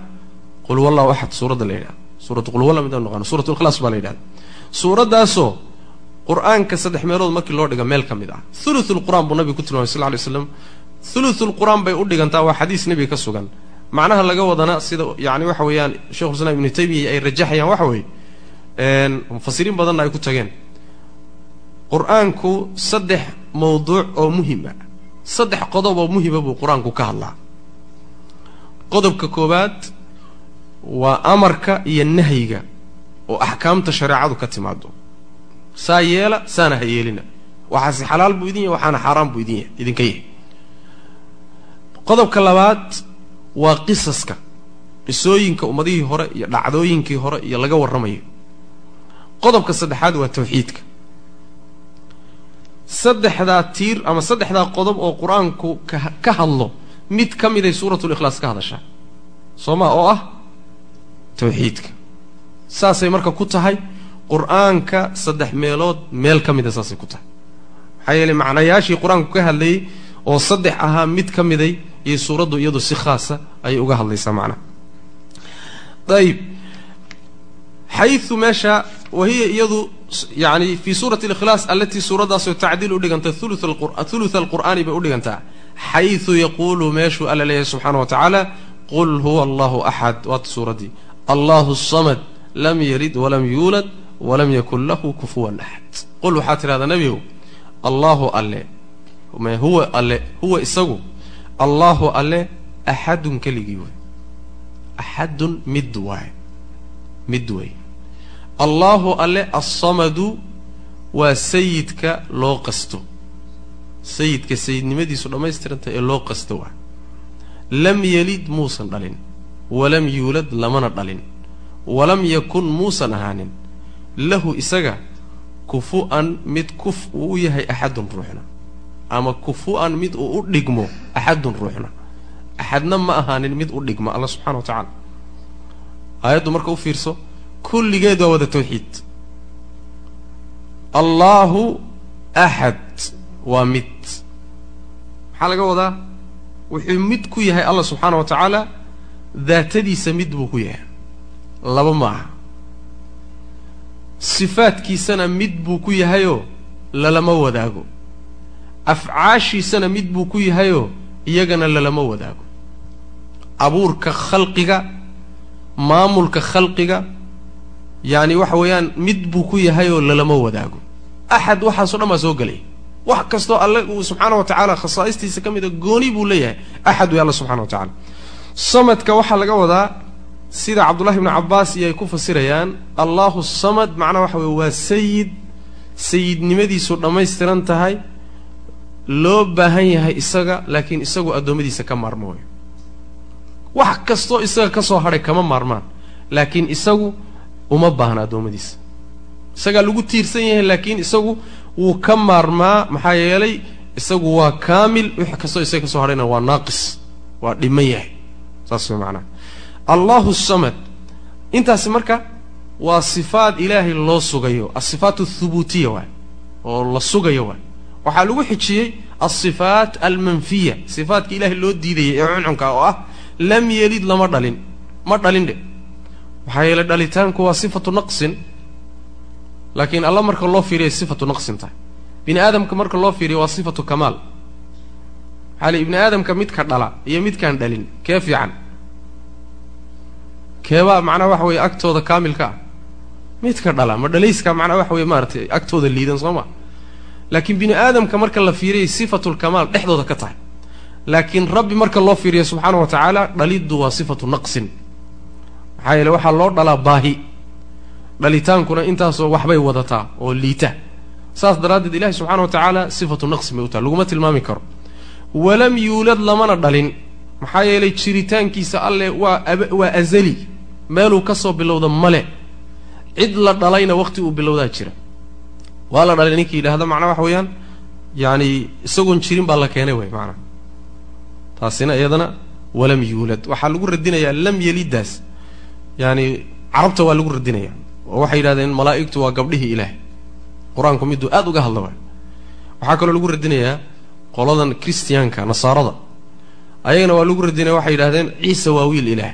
qul wallahu axad suuradda la yidhahda suuratu qul walla midaan noqano suurat likhlaas baa la yidhahda. Suuraddaasoo qur'aanka saddex meelood markii loo dhiga meel ka mid ah thuluth lqur'aan buu nabiga ku tilmaamay sal ly slam thuluthulqur'aan bay u dhigantaa waa xadiis nebiga ka sugan. Macnaha laga wadana sida yani waxa weeyaan shekhulislaam ibnu taymiya ay rajaxayaan waxa weeye mufasiriin badanna ay ku tageen qur'aanku saddex mawduuc oo muhiim ah saddex qodob oo muhima buu qur'aanku ka hadlaa. Qodobka koowaad waa amarka iyo nahyiga oo axkaamta shareecadu ka timaado saa yeela saana ha yeelina. Waxaase xalaal buu idin yahay waxaana xaaraan buu idin yahay idinka yahay. Qodobka labaad waa qisaska qisooyinka ummadihii hore iyo dhacdooyinkii hore iyo laga warramayo. Qodobka saddexaad waa tawxiidka saddexdaa tiir ama saddexdaa qodob oo qur'aanku ka hadlo mid ka miday suuratulikhlaas ka hadashaa. Soo ma oo ah tawxiidka. Saasay marka ku tahay qur'aanka saddex meelood meel ka mida saasay ku tahay. Maxaa yeeley macnayaashii qur'aanku ka hadlayay oo saddex ahaa mid ka miday iyo suuraddu iyadu si khaasa ayay uga hadlaysaa macnaha ayib xayu meesha wahiya iyadu yani fii suurati اlikhlaas alatii suuraddaasoo tacdiil dhiganta hulutha alqur'aani bay u dhigantaa xayu yaquulu meeshuu alla leeyahay subxaana wa tacaala qul huwa allahu axad waata suuraddii allahu samad lam yalid walam yuulad walam yakun lahu kufuwan axad qul waxaa tidhahdaa nebigow allahu alle huwa alle huwa isagu allaahu alle axadun keligii wey axadun mid waay mid wey allaahu alle assamadu waa sayidka loo qasto. Sayidka sayidnimadiisu dhammaystiranta ee loo qasto waa. Lam yelid muusan dhalin walam yuulad lamana dhalin walam yakun muusan ahaanin. Lahu isaga kufu-an mid kuf uu u yahay axadun ruuxna ama kufu-an mid uu u dhigmo axadun ruuxna. Axadna ma ahaanin mid u dhigma alla subxana wa tacaala aayaddu marka u fiirso kulligeed waa wada tawxiid. Allaahu axad waa mid. Maxaa laga wadaa? Wuxuu mid ku yahay allah subxaana wa tacaala daatadiisa mid buu ku yahay. Laba ma aha sifaadkiisana mid buu ku yahayoo lalama wadaago. Afcaashiisana mid buu ku yahayoo iyagana lalama wadaago. Abuurka khalqiga maamulka khalqiga yacni waxa weeyaan mid buu ku yahayoo lalama wadaago. Axad waxaasoo dhan baa soo gelaya wax kastoo alle uu subxaana wa tacaala khasaa'istiisa ka mida gooni buu leeyahay. Axad wey alla subxana wa tacala samadka waxaa laga wadaa sida cabdullahi ibnu cabbaas iyo ay ku fasirayaan allahu samad macnaha waxa weye waa sayid sayidnimadiisu dhammaystiran tahay loo baahan yahay isaga laakiin isagu addoommadiisa ka maarmo wayo wax kastoo isaga ka soo hadhay kama maarmaan laakiin isagu uma baahna addoommadiisa isagaa lagu tiirsan yahay laakiin isagu wuu ka maarmaa maxaa yeelay isagu waa kaamil wix kastoo isaga ka soo hadhayna waa naaqis waa dhiman yahay. Saas way macnaha allahu samad intaasi marka waa sifaad ilaahay loo sugayo asifaat athubuutiya waay oo la sugayo waay waxaa lagu xijiyey alsifaat almanfiya sifaatka ilaahay loo diidayay ee cuncunka oo ah lam yelid lama dhalin ma dhalin dhe maxaa yeelay dhalitaanku waa sifatu naqsin laakiin alla marka loo fiiriya sifatu naqsin tahay. Bini aadamka marka loo fiiriya waa sifatu kamaal. Maxaa li ibni aadamka midka dhala iyo midkaan dhalin kee fiican? Keebaa macnaha waxa weeye agtooda kaamilka ah? Midka dhala ma dhalayska macnaha waxa weye maaratay agtooda liidan soo ma? Laakiin bini aadamka marka la fiiriyay sifatulkamaal dhexdooda ka tahay. Laakiin rabbi marka loo fiiriya subxaana wa tacaala dhaliddu waa sifatu naqsin maxaa yeele waxaa loo dhalaa baahi. Dhalitaankuna intaasoo waxbay wadataa oo liita. Saas daraaddeed ilahi subxana wa tacaala sifatu naqsin bay u tahay laguma tilmaami karo. Walam yuulad lamana dhalin. Maxaa yeelay jiritaankiisa alle waa waa azali. Meeluu ka soo bilowda male. Cid la dhalayna waqti uu bilowdaa jira. Waa la dhalay ninkii yidhaahda macnaa waxa weeyaan yaani isagoon jirin baa la keenay way maanaa taasina iyadana walam yuulad. Waxaa lagu radinayaa lam yelidaas yaani carabta waa lagu radinaya. Oo waxay yidhahdeen malaa'igtu waa gabdhihii ilaah. Qur'aanku miduu aada uga hadla waay waxaa kaloo lagu radinayaa qoladan christiyaanka nasaarada. Ayagana waa lagu radinaya waxay yidhahdeen ciisa waa wiil ilaah.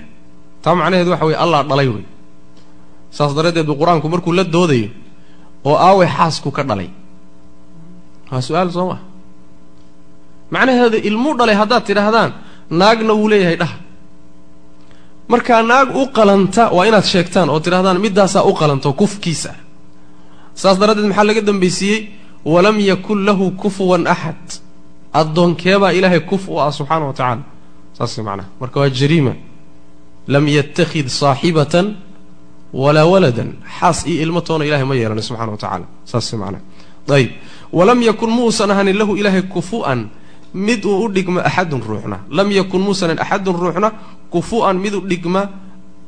Taa macnaheedu waxa weye allah dhalay wey. Saas daraaddeed bu qur'aanku markuu la doodayo oo aaway xaasku ka dhalay. Waa su'aal soo maa macnaheeda ilmuu dhalay haddaad tidhaahdaan naagna wuu leeyahay dhaha markaa naag u qalanta waa inaad sheegtaan oo tidhahdaan middaasaa u qalanto kufkiisa. Saas daraaddeed maxaa laga dambaysiiyey walam yakun lahu kufuwan axad addoonkeebaa ilaahay kuf u ah subxaana wa tacaala. Saas macnaha marka waa jariima. Lam yattakhid saaxibatan walaa waladan. Xaas iyo ilmo toona ilahay ma yeelana subxana wa tacaala. Saas macnaha ayib walam yakun muusan ahanin lahu ilaahay kufu'an mid uu u dhigma axadun ruuxna. Lam yakun muusanan axadun ruuxna kufu'an mid u dhigma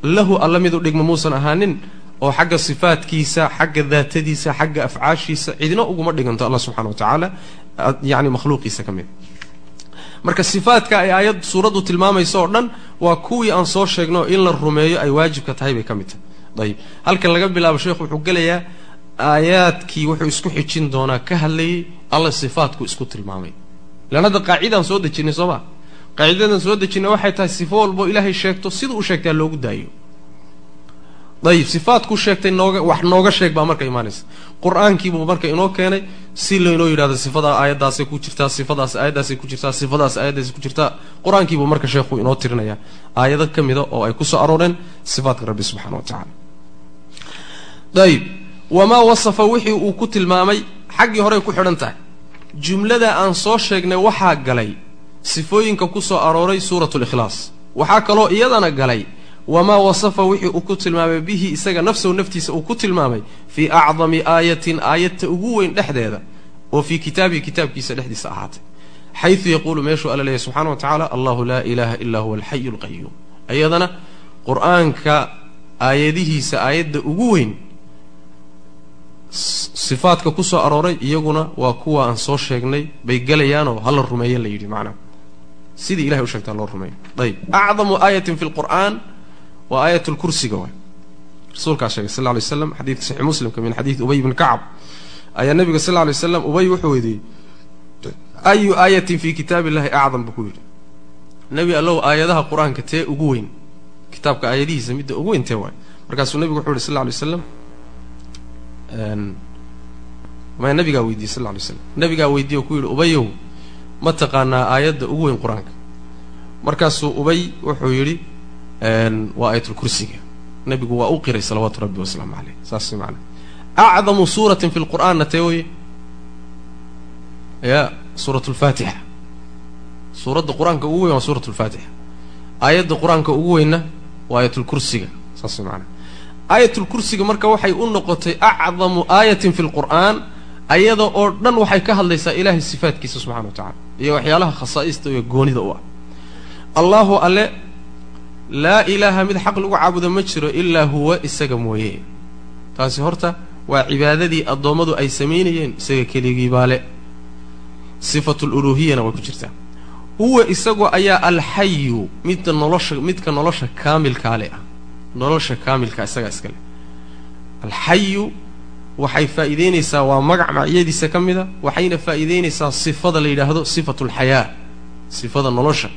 lahu alla mid u dhigma muusan ahaanin oo xagga sifaadkiisa xagga daatadiisa xagga afcaashiisa cidina uguma dhiganto allah subxana wa tacaala yani makhluuqiisa ka mid. Marka sifaadka ay aayad suuraddu tilmaamayso oo dhan waa kuwii aan soo sheegno in la rumeeyo ay waajibka tahay bay ka mid tahay. Ayib. Halkan laga bilaabo sheekhu wuxuu gelayaa aayaadkii wuxuu isku xijin doonaa ka hadlayay alla sifaadku isku tilmaamay ilaan hadda qaacidaan soo dejinay soo ma? Qaacidadan soo dejinay waxay tahay sifo walboo ilaahay sheegto sida uu sheegtaa loogu daayo. Dayib sifaadkuu sheegtay nooga wax nooga sheeg baa marka imaanaysa. Qur'aankiibuu marka inoo keenay si laynoo yidhahdo sifadaa aayaddaasay ku jirtaa sifadaas aayaddaasay ku jirtaa sifadaas aayaddaasay ku jirtaa. Qur'aankiibuu marka sheekhu inoo tirinaya aayado ka mida oo ay ku soo arooreen sifaatka rabbi subxana wa tacaala. Dayib wamaa wasafa wixii uu ku tilmaamay xaggii horey ku xidhan tahay jumlada aan soo sheegnay waxaa galay sifooyinka ku soo arooray suuratu likhlaas waxaa kaloo iyadana galay wamaa wasafa wixii uu ku tilmaamay bihi isaga nafsahu naftiisa uu ku tilmaamay fii acdami aayatin aayadta ugu weyn dhexdeeda oo fii kitaabihi kitaabkiisa dhexdiisa ahaatay. Xayu yaquulu meeshuu alla leeyahy subxana wa tacaala allahu laa ilaaha illaa huwa alxayu alqayuum iyadana qur'aanka aayadihiisa aayadda ugu weyn sifaadka ku soo arooray iyaguna waa kuwa aan soo sheegnay bay gelayaanoo hala rumeeya la yidhi macnaha sidii ilahay u sheegtaa loo rumeeyo. Ayb acdamu aayatin fi lqur'aan waa aayat lkursiga waay. Rasuulkaa sheegay sal ly slam xadiidka saxiix muslimka min xadiidi ubay bni kacab ayaa nabiga sal ly slam ubay wuxuu weydiiyey ayu aayatin fi kitaab illahi acdam buu ku yidhi. Nebi allow aayadaha qur'aanka tee ugu weyn kitaabka aayadihiisa midda ugu weyn tee waay. Markaasuu nebigu wuxuu yihi sal lay slam maya nabigaa weydiiyey sal lay slam nabigaa weydiiye oo ku yidhi ubayow ma taqaanaa aayadda ugu weyn qur'aanka? Markaasuu ubay wuxuu yidhi waa aayatulkursiga nabigu waa u qiray salawaatu rabbi wasalaamu caleyh saas maana acdamu suuratin fi lqur'aanna tee weye ya suurat lfaatixa suuradda qur'aanka ugu weyn waa suurat lfaatixa aayadda qur'aanka ugu weynna waa aayatulkursiga saas maana aayatulkursiga marka waxay u noqotay acdamu aayatin fi lqur'aan ayada oo dhan waxay ka hadlaysaa ilaahay sifaatkiisa subxana wa tacala iyo waxyaalaha khasaa'ista iyo goonida u ah. Allaahu alle laa ilaaha mid xaq lagu caabudo ma jiro ilaa huwa isaga mooye. Taasi horta waa cibaadadii addoommadu ay samaynayeen isaga keligii baale sifatululuuhiyana way ku jirtaa. Huwa isagoo ayaa alxayu midda nolosha midka nolosha kaamilkaale ah nolosha kaamilka isagaa iskale. Alxayu waxay faa'iideynaysaa waa magac macyadiisa ka mida waxayna faa'iideynaysaa sifada la yidhaahdo sifatulxayaa sifada nolosha.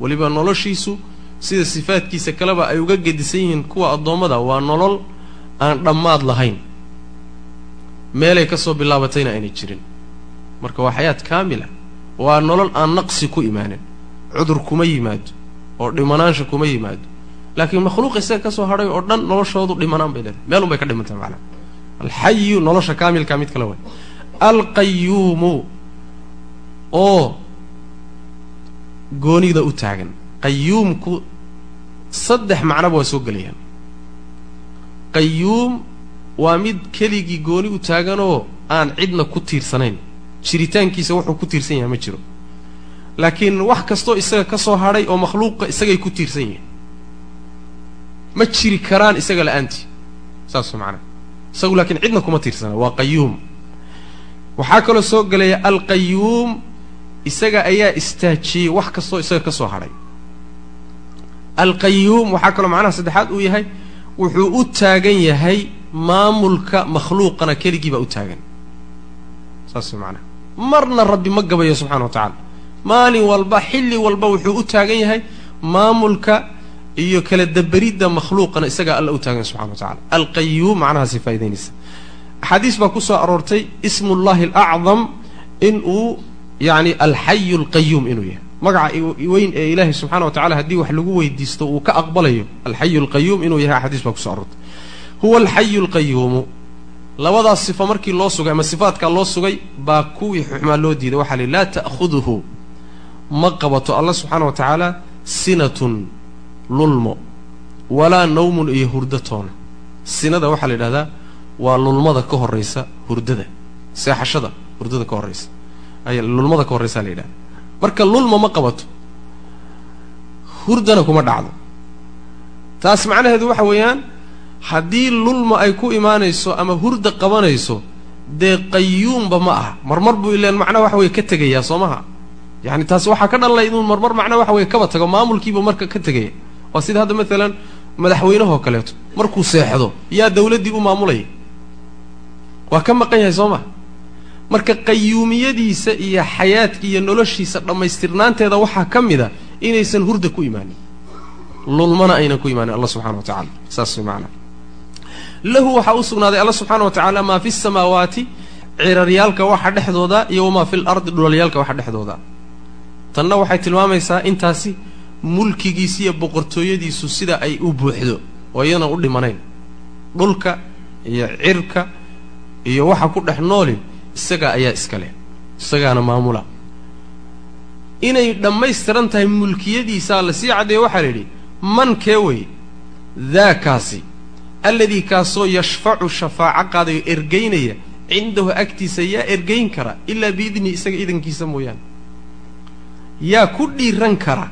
Weliba noloshiisu sida sifaadkiisa kaleba ay uga gedisan yihiin kuwa addoommada waa nolol aan dhammaad lahayn. Meelay ka soo bilaabatayna aynay jirin. Marka waa xayaat kaamila waa nolol aan naqsi ku imaanin. Cudur kuma yimaado oo dhimanaansha kuma yimaado laakiin makhluuq isaga ka soo hadhay oo dhan noloshoodu dhimanaan bay leedahay. Meel un ka dhimantahay macnaa alxayu nolosha kaamilka mid kale way. Alqayuumu oo goonida u taagan. Qayuumku saddex macnaba waa soo gelayaan qayuum waa mid keligii gooni u taaganoo aan cidna ku tiirsanayn. Jiritaankiisa wuxuu ku tiirsan yahay ma jiro. Laakiin wax kastoo isaga ka soo hadhay oo makhluuqa isagay ku tiirsan yihiin ma jiri karaan isaga la'aantii saas macnaa isagu laakiin cidna kuma tiirsana waa qayuum waxaa kaloo soo gelaya alqayuum isaga ayaa istaajiyey wax kastoo isaga ka soo hadhay. Alqayuum waxaa kaloo macnaha saddexaad uu yahay wuxuu u taagan yahay maamulka makhluuqana keligiibaa u taagan. Saas macnaha marna rabbi ma gabayo subxana wa tacaala. Maalin walba xilli walba wuxuu u taagan yahay maamulka iyo kala daberidda makhluuqana isagaa alla u taagan subxana wa tacala alqayuum macnahaasi faa'idaynaysa axaadiis baa ku soo aroortay ismullahi alacdam in uu yacni alxayu alqayuum inuu yahay. Magaca weyn ee ilaahay subxana wa tacala haddii wax lagu weydiisto uu ka aqbalayo alxayu alqayuum inuu yahay axaadiis baa kuso aroortay. Huwa alxayu alqayuumu labadaas sifo markii loo sugay ama sifaadkaa loo sugay baa kuwii xumaa loo diiday. Waxaa lihi laa ta'khuduhu. Ma qabato. Alla subxaana wa tacaala sinatun lulmo walaa nawmun iyo hurdatoona sinada waxaa la yidhahdaa waa lulmada ka horraysa hurdada seexashada hurdada ka horraysa. Ay lulmada ka horraysaa la yidhahda marka lulma ma qabato hurdana kuma dhacdo. Taas macnaheedu waxa weeyaan haddii lulma ay ku imaanayso ama hurda qabanayso dee qayuumba ma aha. Marmar buu ileen macnaha waxa weye ka tegayaa soo maha yacani taasi waxaa ka dhalnay inuu marmar macnaha waxa weye kaba tago maamulkiiba marka ka tegaya waa sida hadda maalan madaxweynahoo kaleeto markuu seexdo yaa dawladdii u maamulaya. Waa ka maqan yahay soo maha marka qayuumiyadiisa iyo xayaadka iyo noloshiisa dhammaystirnaanteeda waxaa ka mid a inaysan hurda ku imaanin. Lulmana aynan ku imaanin alla subxana wa tacala saas way lahu waxaa u sugnaaday alla subxaana wa tacaala maa fi samaawaati ciraryaalka waxa dhexdooda iyo wamaa fi lardi dhulalyaalka waxa dhexdooda. Tanna waxay tilmaamaysaa intaasi mulkigiisa iyo boqortooyadiisu sida ay u buuxdo oo iyadan u dhimanayn. Dhulka iyo cirka iyo waxa ku dhex nooli isagaa ayaa iska leh isagaana maamula. Inay dhammaystiran tahay mulkiyadiisaa la sii caddeeya waxaa la yidhi man kee wey daakaasi alladii kaasoo yashfacu shafaaco qaadayo ergaynaya cindahu agtiisa yaa ergayn kara ilaa biidni isaga idankiisa mooyaane. Yaa ku dhiiran kara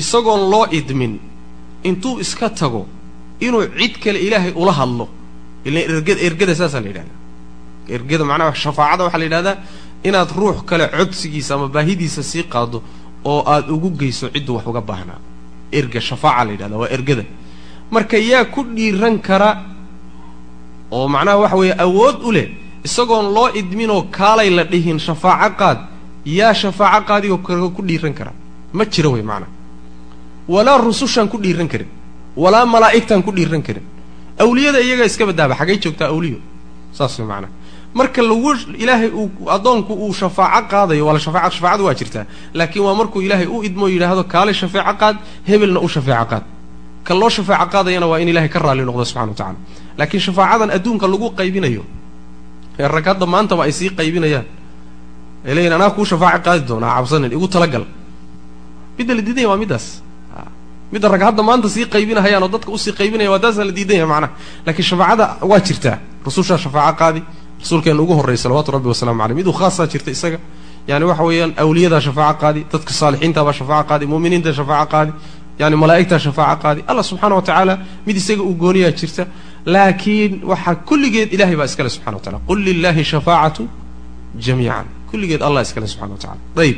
isagoon loo idmin intuu iska tago inuu cid kale ilaahay ula hadlo. Ergada saasaa la yidhahdaa. Ergada macnaha shafaacada waxaa la yidhahdaa inaad ruux kale codsigiisa ama baahidiisa sii qaado oo aad ugu geyso cidduu wax uga baahnaa erga shafaaca la yidhahdaa waa ergada. Marka yaa ku dhiiran kara oo macnaha waxa weeye awood u leh isagoon loo idminoo kaalay la dhihin shafaaco qaad yaa shafaaco qaadigoo kale ku dhiiran kara. Ma jiro wey macnaha walaa rusushaan ku dhiiran karin walaa malaa'igtaan ku dhiiran karin. Awliyada iyagaa iska badaaba xaggay joogtaa awliyo saas wey macnaha marka lagu ilaahay uu addoonku uu shafaaco qaadayo waa la shafaaca shafaacadu waa jirtaa. Laakiin waa markuu ilaahay u idmoo yidhaahdo kaalay shafeeco qaad hebelna u shafeeco qaad. Ka loo shafaaco qaadayana waa in ilahay ka raalli noqdo subxana wa tacala laakiin shafaacadan adduunka lagu qaybinayo ee rag hadda maantaba ay sii qaybinayaan. Ay leeyihiin anaa kuu shafaaco qaadi doonaa cabsanin igu talagal. Midda la diidanya waa middaas midda rag hadda maanta sii qaybinahayaan oo dadka u sii qaybinaya waa taasaa la diidan yahay macnaha. Laakiin shafaacada waa jirtaa rusushaa shafaaco qaadi rasuulkeena ugu horreeyay salawatu rabbi wasalamu aleyh miduu khaasaa jirta isaga. Yani waxa weeyaan awliyadaa shafaaco qaadi dadka saalixiintaabaa shafaaco qaadi mu'miniinta shafaaco qaadi yani malaa'igtaa shafaaco qaadi. Allah subxaana wa tacaala mid isaga uu gooniyaa jirta. Laakiin waxaa kulligeed ilahay baa iskale subxana wa tacala qul lilahi shafaacatu jamiican. Kulligeed allah iskale subxana wa tacala ayib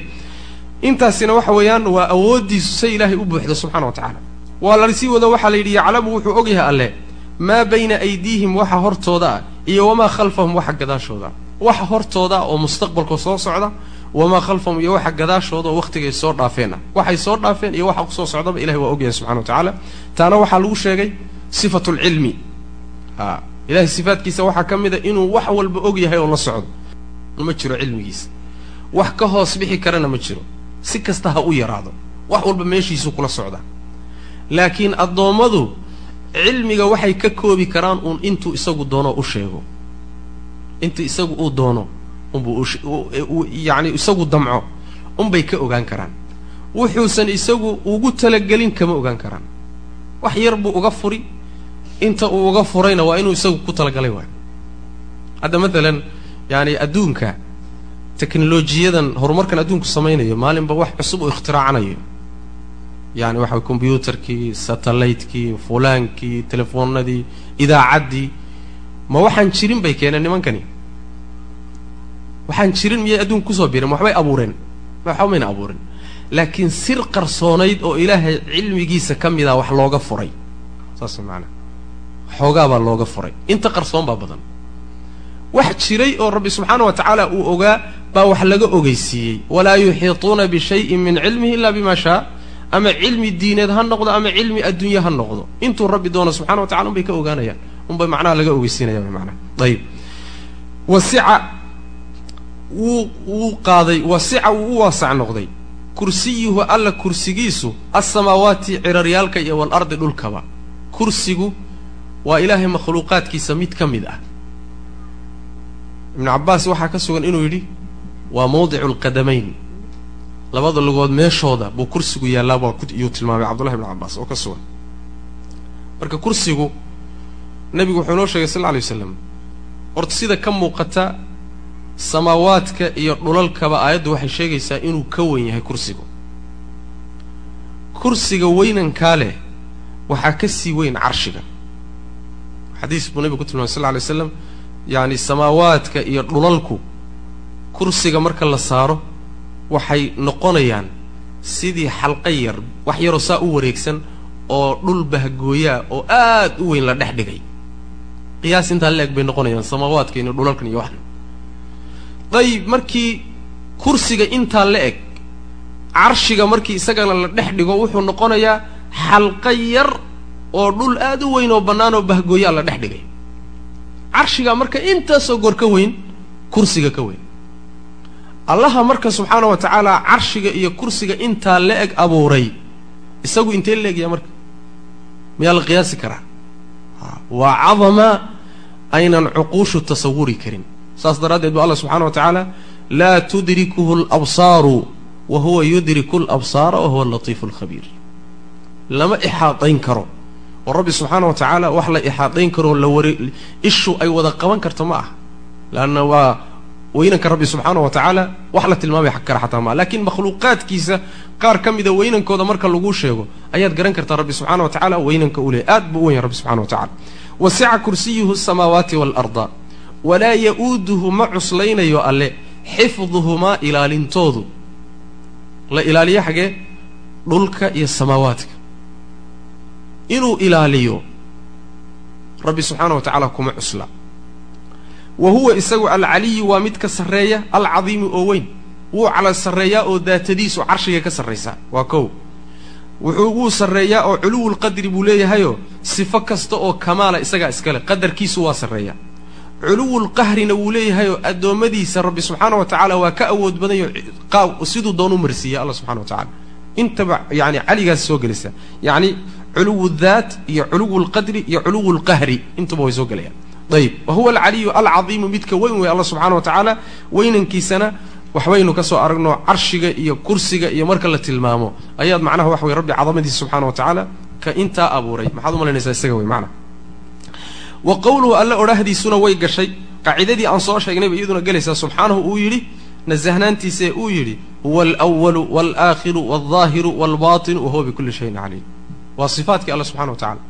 intaasina waxa weeyaan waa awooddiisu say ilaahay u buuxda subxana wa tacaala. Waa la sii wado waxaa la yidhi yaclamu wuxuu og yahay alle maa bayna aydiihim waxa hortooda ah iyo wamaa khalfahum waxa gadaashooda. Waxa hortooda ah oo mustaqbalka soo socda wamaa khalfahum iyo waxa gadaashooda oo wakhtigay soo dhaafeen ah. Waxay soo dhaafeen iyo waxa ku soo socdaba ilahay waa ogyahay subxana wa tacaala. Taana waxaa lagu sheegay sifatu lcilmi a ilahay sifaadkiisa waxaa ka mid a inuu wax walba og yahay oo la socdo. Ma jiro cilmigiisa. Wax ka hoos bixi karana ma jiro si kasta ha u yaraado. Wax walba meeshiisu kula socdaa laakiin addoommadu cilmiga waxay ka koobi karaan uun intuu isagu doono u sheego. Intuu isagu uu doono unbuu yacni isagu damco unbay ka ogaan karaan. Wuxuusan isagu ugu talagelin kama ogaan karaan. Wax yar buu uga furi inta uu uga furayna waa inuu isagu ku talagalay waayo. Hadda maalan yaani adduunka teknolojiyadan horumarkan adduunku samaynayo maalinba wax cusub uu ikhtiraacanayo yani waxa kombyuutarkii satellaytkii fulaankii telefoonadii idaacaddii ma waxaan jirin bay keeneen nimankani. Waxaan jirin miyay adduunka ku soo bireen waxbay abuureen? Waxba mayna abuurin. Laakiin sir qarsoonayd oo ilaahay cilmigiisa ka mida wax looga furay. Saas maanaa xoogaa baa looga furay. Inta qarsoon baa badan. Wax jiray oo rabbi subxaana wa tacaala uu ogaa baa wax laga ogeysiiyey. Walaa yuxiituuna bishayin min cilmihi illa bima shaa. Ama cilmi diineed ha noqdo ama cilmi adduunye ha noqdo. Intuu rabbi doono subxana wa tacala unbay ka ogaanayaan. Unbay macnaha laga ogeysiinaya manaa ayib wasica wuu wuu qaaday wasica wuu u waasac noqday. Kursiyuhu alla kursigiisu alsamaawaati ciraryaalka iyo waalardi dhulkaba. Kursigu waa ilaahay makhluuqaadkiisa mid ka mid ah. Ibnu cabbaas waxaa ka sugan inuu yidhi waa mawdicu alqadamayn labada lugood meeshooda buu kursigu yaallaa baa iyuu tilmaamay cabdullahi ibnu cabbaas oo ka sugan. Marka kursigu nebigu wuxuu inoo sheegay sal lla alay waslam horta sida ka muuqata samaawaadka iyo dhulalkaba aayaddu waxay sheegaysaa inuu ka weyn yahay kursigu. Kursiga weynankaa leh waxaa ka sii weyn carshiga. Xadiis buu nebigu ku tilmaamay sal lla alay waslam yacni samaawaadka iyo dhulalku kursiga marka la saaro waxay noqonayaan sidii xalqa yar wax yaroo saa u wareegsan oo dhul bahgooyaa oo aad u weyn la dhex dhigay. Qiyaas intaa la eg bay noqonayaan samaawaadka iyo dhulalkan iyo waxan dayib markii kursiga intaa la eg carshiga markii isagana la dhex dhigo wuxuu noqonayaa xalqa yar oo dhul aad u weyn oo bannaan oo bahgooyaa la dhex dhigay. Carshigaa marka intaasoo goor ka weyn kursiga ka weyn allaha marka subxaana wa tacaala carshiga iyo kursiga intaa la eg abuuray. Isagu intee la egyaa marka? Miyaa la qiyaasi karaa? Waa cadama aynan cuquushu tasawuri karin. Saas daraaddeed bu allah subxana wa tacaala laa tudrikuhu alabsaaru wa huwa yudriku labsaara wa huwa alatiifu alkhabiir lama ixaadayn karo. Oo rabbi subxaana wa tacaala wax la ixaadayn karoo la wari ishu ay wada qaban karto ma aha. Leanna waa weynanka rabbi subxaana wa tacaala wax la tilmaamay kara xataa maa lakiin makhluuqaadkiisa qaar ka mida weynankooda marka laguu sheego ayaad garan kartaa rabbi subxana wa tacaala weynanka u leh aad buu u wenya rabbi subxana wa tacala wasica kursiyuhu asamaawaati waalarda walaa ya-uuduhu ma cuslaynayo alle xifduhumaa ilaalintoodu. La ilaaliyo xagee dhulka iyo samaawaadka. Inuu ilaaliyo rabbi subxaana wa tacaala kuma cusla wa huwa isagu alcaliyu waa mid ka sarreeya alcadiimi oo weyn. Wuu cala sarreeyaa oo daatadiisu carshiga ka sarraysaa waa kow. Wuxuu wuu sarreeyaa oo culuwulqadri buu leeyahayoo sifo kasta oo kamaala isagaa iskale qadarkiisu waa sarreeyaa. Culuwulqahrina wuu leeyahayoo addoommadiisa rabbi subxaana wa tacaala waa ka awood badanyo qaab siduu doonu marsiiya alla subxana wa tacala intaba yani caligaas soo gelaysaa yacni culuwu daat iyo culuwu lqadri iyo culuwu lqahri intuba way soo gelayaan ayib wa huwa alcaliyu alcadiimu midka weyn wey alla subxana wa tacaala weynankiisana waxbaynu ka soo aragno carshiga iyo kursiga iyo marka la tilmaamo. Ayaad macnaha wax wey rabbi cadamadiisa subxana wa tacaala ka intaa abuuray. Maxaad u malaynaysaa isaga wey macnaha wa qowluhu alle odhahdiisuna way gashay. Qaacidadii aan soo sheegnayba iyaduna gelaysaa. Subxaanahu uu yidhi nasahnaantiisee uu yidhi huwa alwalu walaakhiru walظaahiru walbaطinu wahuwa bikulli shayin caliim waa sifaatkii alla subxana wa tacala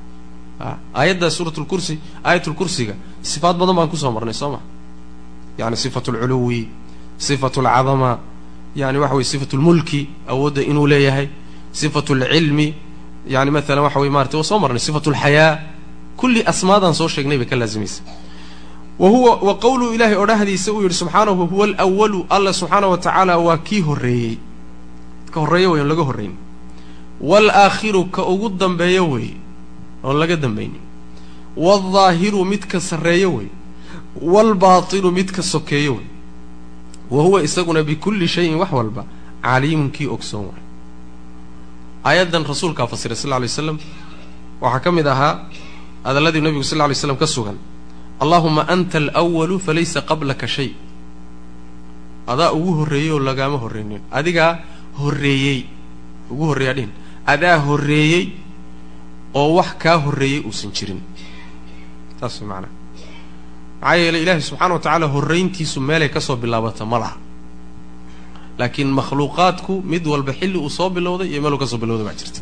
aayadda suurat lkursi aayat lkursiga sifaad badan baan ku soo marnay soo ma? Yani sifat lculuwi sifat alcadama yani waxa weye sifat lmulki awoodda inuu leeyahay sifat lcilmi yani maalan waxa wey maratay waa soo marnay sifat lxayaa kulli asmaadaan soo sheegnay bay ka laazimaysa wa huwa wa qowluhu ilaahay odhahdiisa uu yidhi subxaanahu huwa alwalu alla subxaana wa tacaala waa kii horreeyey. Ka horreeyo wey on laga horrayn waalaakhiru ka ugu dambeeyo wey oon laga dambaynin waldaahiru midka sarreeyo wey. Waalbaatinu midka sokeeyo wey. Wa huwa isaguna bikulli shayin wax walba caliimun kii ogsoon waay. Aayaddan rasuulkaa fasiray sal lla lay slam waxaa ka mid ahaa hadalladii nebigu sal lla lay slam ka sugan. Allaahuma anta alwalu falaysa qablaka shay. Adaa ugu horreeyey oo lagaama horreynin adigaa horreeyey. Ugu horreeyaa dhihin. Adaa horreeyey oo wax kaa horreeyey uusan jirin. Saas way macanaha maxaa yeelay ilaahay subxaana wa tacaala horrayntiisu meelay ka soo bilaabata ma laha. Laakiin makhluuqaadku mid walba xilli uu soo bilowday iyo meeluu ka soo bilowday baa jirta.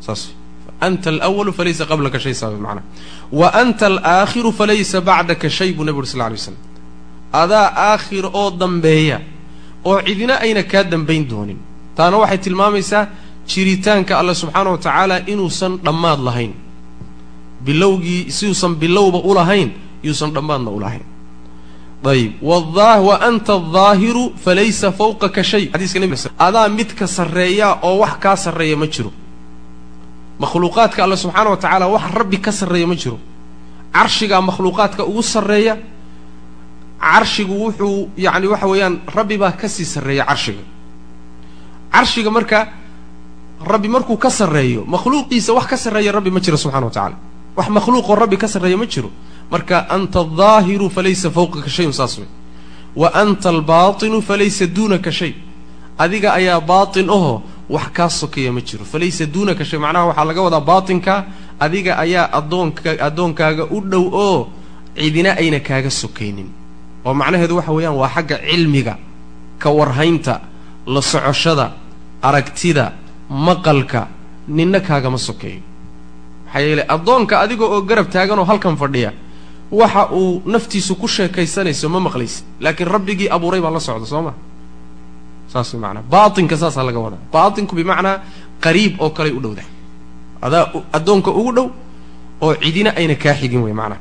Saas anta alwalu falaysa qablaka shay saabay macnaha wa anta alaakhiru falaysa bacdaka shay buu nebi uri sal ly slam adaa aakhir oo dambeeya oo cidina ayna kaa dambayn doonin. Taana waxay tilmaamaysaa jiritaanka alle subxaana wa tacaala inuusan dhammaad lahayn. Bilowgii siuusan bilowba u lahayn yuusan dhammaadna u lahayn. Ayib wa anta aldaahiru falaysa fawqaka shay. Adaa midka sarreeya oo wax kaa sarreeya ma jiro. Makhluuqaadka alle subxaana wa tacaala wax rabbi ka sarreeya ma jiro. Carshigaa makhluuqaadka ugu sarreeya carshigu wuxuu yacni waxa weeyaan rabbi baa ka sii sarreeya carshiga. Carshiga marka rabbi markuu ka sarreeyo makhluuqiisa wax ka sarreeya rabbi ma jiro subxana wa tacala wax makhluuqoo rabbi ka sarreeya ma jiro. Marka anta aldaahiru falaysa fawqaka shayun saas wey wa anta albaatinu falaysa duunaka shay. Adiga ayaa baatin ahoo wax kaa sokeeya ma jiro. Falaysa duunaka shay macnaha waxaa laga wadaa baatinka adiga ayaa addoonka addoonkaaga u dhow oo cidina ayna kaaga sokaynin. Oo macnaheedu waxa weeyaan waa xagga cilmiga ka warhaynta la socoshada aragtida maqalka ninna kaagama sokeeyo maxaa yeelay addoonka adiga oo garab taagan oo halkan fadhiya waxa uu naftiisu ku sheekaysanayso ma maqlaysid laakiin rabbigii abuuray baa la socda soo ma? Saas maanaa baatinka saasaa laga wadaa. Baatinku bimacnaa qariib oo kaley u dhowdahay adaa addoonka ugu dhow oo cidina ayna kaa xigin wey macnaha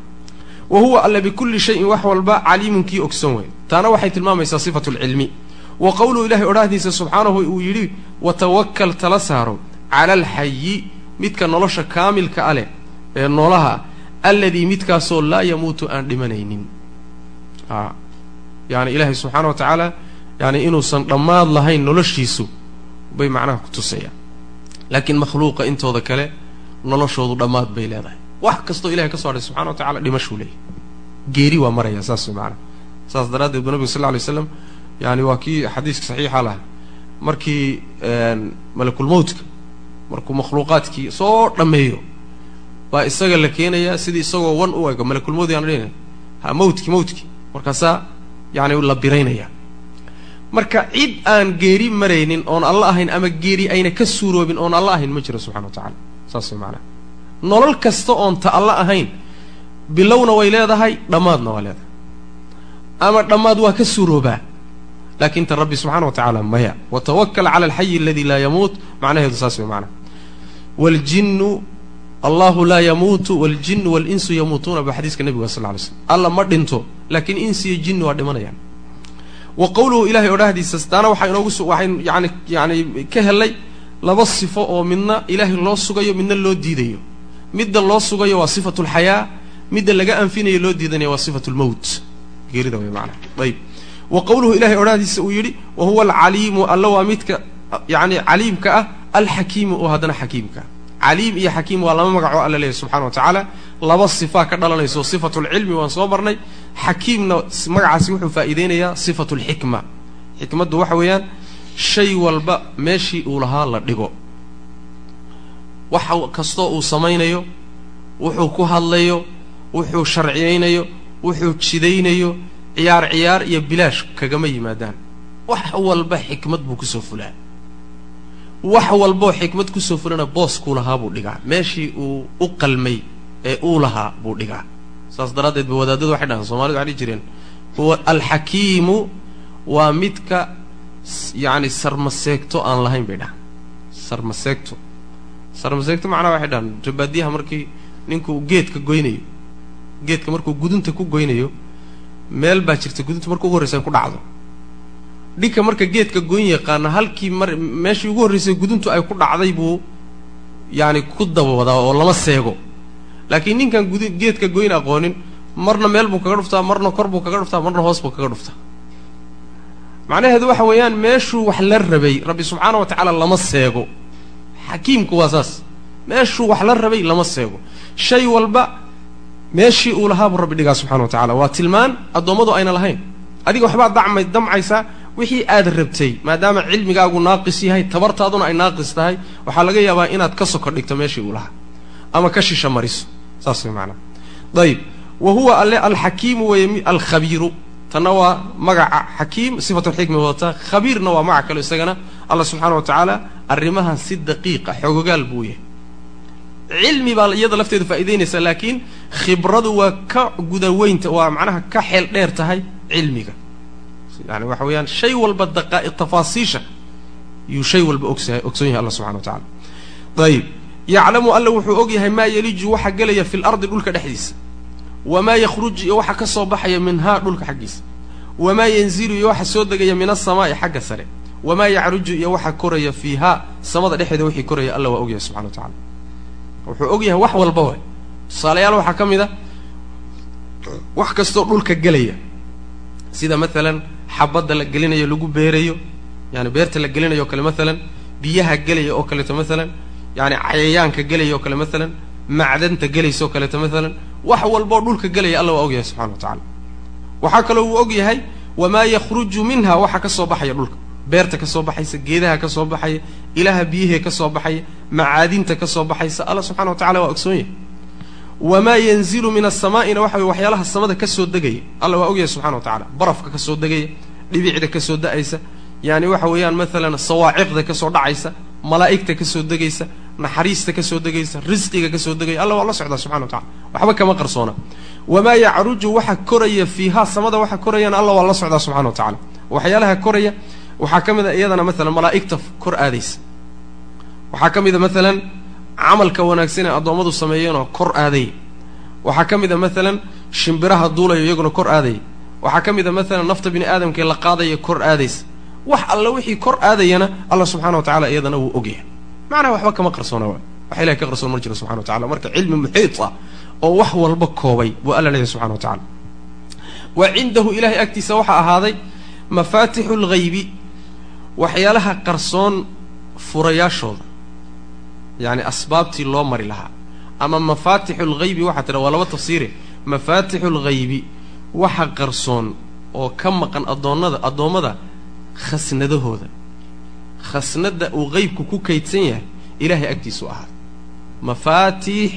wa huwa alla bikulli shayin wax walba caliimun kii ogson wey taana waxay tilmaamaysaa sifatu lcilmi wa qowluhu ilahay odhaahdiisa subxaanahu uu yidhi watawakal tala saaro cala alxayi midka nolosha kaamilka a leh ee noolaha alladii midkaasoo laa yamuutu aan dhimanaynin. A yaani ilaahay subxaana wa tacaala yani inuusan dhammaad lahayn noloshiisu bay macnaha ku tusayaan laakiin makhluuqa intooda kale noloshoodu dhammaad bay leedahay. Wax kastoo ilahay ka so hadhay subxana wa tacala dhimashuu leeyahy geeri waa maraya saas way maanaa saas daraaddeed bu nabigu sal lla lay slam yani waa kii xadiiska saxiixa laha markii malakulmowtka markuu makhluuqaadkii soo dhammeeyo baa isaga la keenayaa sidii isagoo wan u ego malakulmowt yaan dhihina ha mawtki mawtki. Markaasaa yani la biraynaya marka cid aan geeri maraynin oon alla ahayn ama geeri ayna ka suuroobin oon alla ahayn ma jiro subxana wa tacala saas way maanaa nolol kasta oon ta alla ahayn bilowna way leedahay dhammaadna waa leedahay. Ama dhammaad waa ka suuroobaa laakin ta rabbi subxana wa tacaala maya watawakal cala alxayi aladi laa yamuut macnaheedu saas way maanaa waljinnu allahu laa yamuutu waljinnu walinsu yamuutuuna ba xadiiska nebiga sal ly slm alla ma dhinto laakiin insi iyo jinni waa dhimanayaan wa qowluhu ilahay odhahdiisa taana waxaa inoogu waxayn yani yani ka helay laba sifo oo midna ilaahay loo sugayo midna loo diidayo midda loo sugayo waa sifatu lxayaa midda laga anfinayo loo diidanaya waa sifatu lmowt geerida way maanaa ayb wa qowluhu ilahay odhahdiisa uu yidhi wa huwa alcaliimu alla waa midka yani caliimka ah alxakiimu oo haddana xakiimka caliim iyo xakiim waa laba magacoo alla leeyahy subxana wa tacaala. Laba sifaa ka dhalanayso sifatu lcilmi waan soo marnay. Xakiimna magacaasi wuxuu faa'iideynayaa sifatu lxikma xikmaddu waxa weeyaan shay walba meeshii uu lahaa la dhigo. Wax kastoo uu samaynayo wuxuu ku hadlayo wuxuu sharciyaynayo wuxuu jidaynayo ciyaar ciyaar iyo bilaash kagama yimaadaan. Wax walba xikmad buu ku soo fulaa. Wax walboo xikmad ku soo fulana booskuu lahaa buu dhigaa. Meeshii uu u qalmay ee uu lahaa buu dhigaa. Saas daraaddeed ba wadaadadu waxay dhahaan somalida waxay dhihi jireen alxakiimu waa midka yacni sarmaseegto aan lahayn bay dhahaan. Sarmaseegto. Sarmaseegto macnaha waxay dhahaan jabaadiyaha markii ninkuu geedka goynayo geedka markuu gudunta ku goynayo meel baa jirta gudunta marka ugu horreysa ay ku dhacdo. Dhinka marka geedka goyn yaqaana halkii mar meeshii ugu horraysay guduntu ay ku dhacday buu yaani ku dabawadaa oo lama seego. Laakiin ninkan gud geedka goyn aqoonin marna meel buu kaga dhuftaa marna kor buu kaga dhuftaa marna hoos buu kaga dhuftaa. Macnaheedu waxa weeyaan meeshuu wax la rabay rabbi subxaana wa tacaala lama seego. Xakiimku waa saas. Meeshuu wax la rabay lama seego. Shay walba meeshii uu lahaa buu rabbi dhigaa subxana wa tacala waa tilmaan addoommadu ayna lahayn. Adiga waxbaad dacmay damcaysaa wixii aad rabtay maadaama cilmigaagu naaqis yahay tabartaaduna ay naaqis tahay waxaa laga yaabaa inaad ka soko dhigto meeshii uu lahaa. Ama ka shisha mariso. Saas way maanaa ayib wa huwa alle alxakiimu weeye alkhabiiru. Tanna waa magaca xakiim sifatulxikmi wadataa. Khabiirna waa magac kale isagana. Allah subxaana wa tacaala arrimahan si daqiiqa xoogogaal buu yahay cilmi baa iyada lafteedu faa'idaynaysa laakiin khibradu waa ka gudaweynta waa macnaha ka xeel dheer tahay cilmiga. Yani waxa weeyaan shay walba daqaa tafaasiisha yuu shay walba ogsahay ogsoon yahay alla subxana wa tacala ayib yaclamu alla wuxuu og yahay maa yeliju waxa gelaya fi lardi dhulka dhexdiisa wamaa yakhruju iyo waxa ka soo baxaya minhaa dhulka xaggiisa wamaa yanzilu iyo waxa soo degaya min asamaa'i xagga sare wamaa yacruju iyo waxa koraya fiihaa samada dhexeeda wixii koraya alla waa og yahay subxana wa tacala wuxuu og yahay wax walba way. Tusaalayaal waxaa ka mid a wax kastoo dhulka gelaya. Sida maalan xabadda la gelinayo lagu beerayo yani beerta la gelinayo o kale maalan biyaha gelaya oo kaleeto maalan yani cayayaanka gelaya oo kale maalan macdanta gelaysa oo kaleeto maalan wax walboo dhulka gelaya alla waa og yahay subxana wa tacala waxaa kaloo uu og yahay wamaa yakhruju minha waxa ka soo baxaya dhulka beerta ka soo baxaysa geedaha ka soo baxaya ilaha biyahee ka soo baxaya macaadinta ka soo baxaysa alla subxana wa tacala waa ogsoon yahay wamaa yanzilu min asamaa'ina waxa way waxyaalaha samada ka soo degaya alla waa ogyahay subxana wa tacala barafka ka soo degaya dhibicda ka soo da'aysa yani waxa weeyaan maalan sawaaciqda ka soo dhacaysa malaa'igta ka soo degaysa naxariista ka soo degaysa risqiga ka soo degaya alla waa la socdaa subxana wa tacala waxba kama qarsoona wamaa yacruju waxa koraya fiihaa samada waxa korayana alla waa la socdaa subxana wa tacala waxyaalaha koraya waxaa ka mid a iyadana maalan malaa'igta kor aadaysa. Waxaa ka mid maalan camalka wanaagsan ee addoommadu sameeyeenoo kor aaday. Waxaa ka mid a maalan shimbiraha duulayo iyaguna kor aadaya waxaa ka mid maalan nafta bini aadamkaee la qaadaya kor aadaysa. Wax alla wixii kor aadayana alla subxana wa tacala iyadana wuu ogyahay macnaha waxba kama qarsoona wa wax ilahay ka qarsoon mar jiro subxana wa tacala marka cilmi muxiit ah oo wax walba koobay buu alla leeyahay subxana wa tacala wa cindahu ilahay agtiisa waxaa ahaaday mafaatixu lghaybi waxyaalaha qarsoon furayaashooda yacni asbaabtii loo mari lahaa. Ama mafaatixu lghaybi waxaa tidha waa laba tafsiire. Mafaatixu lghaybi waxa qarsoon oo ka maqan addoonnada addoommada khasnadahooda. Khasnadda uu qeybku ku kaydsan yahay ilaahay agtiisu ahaa. Mafaatiix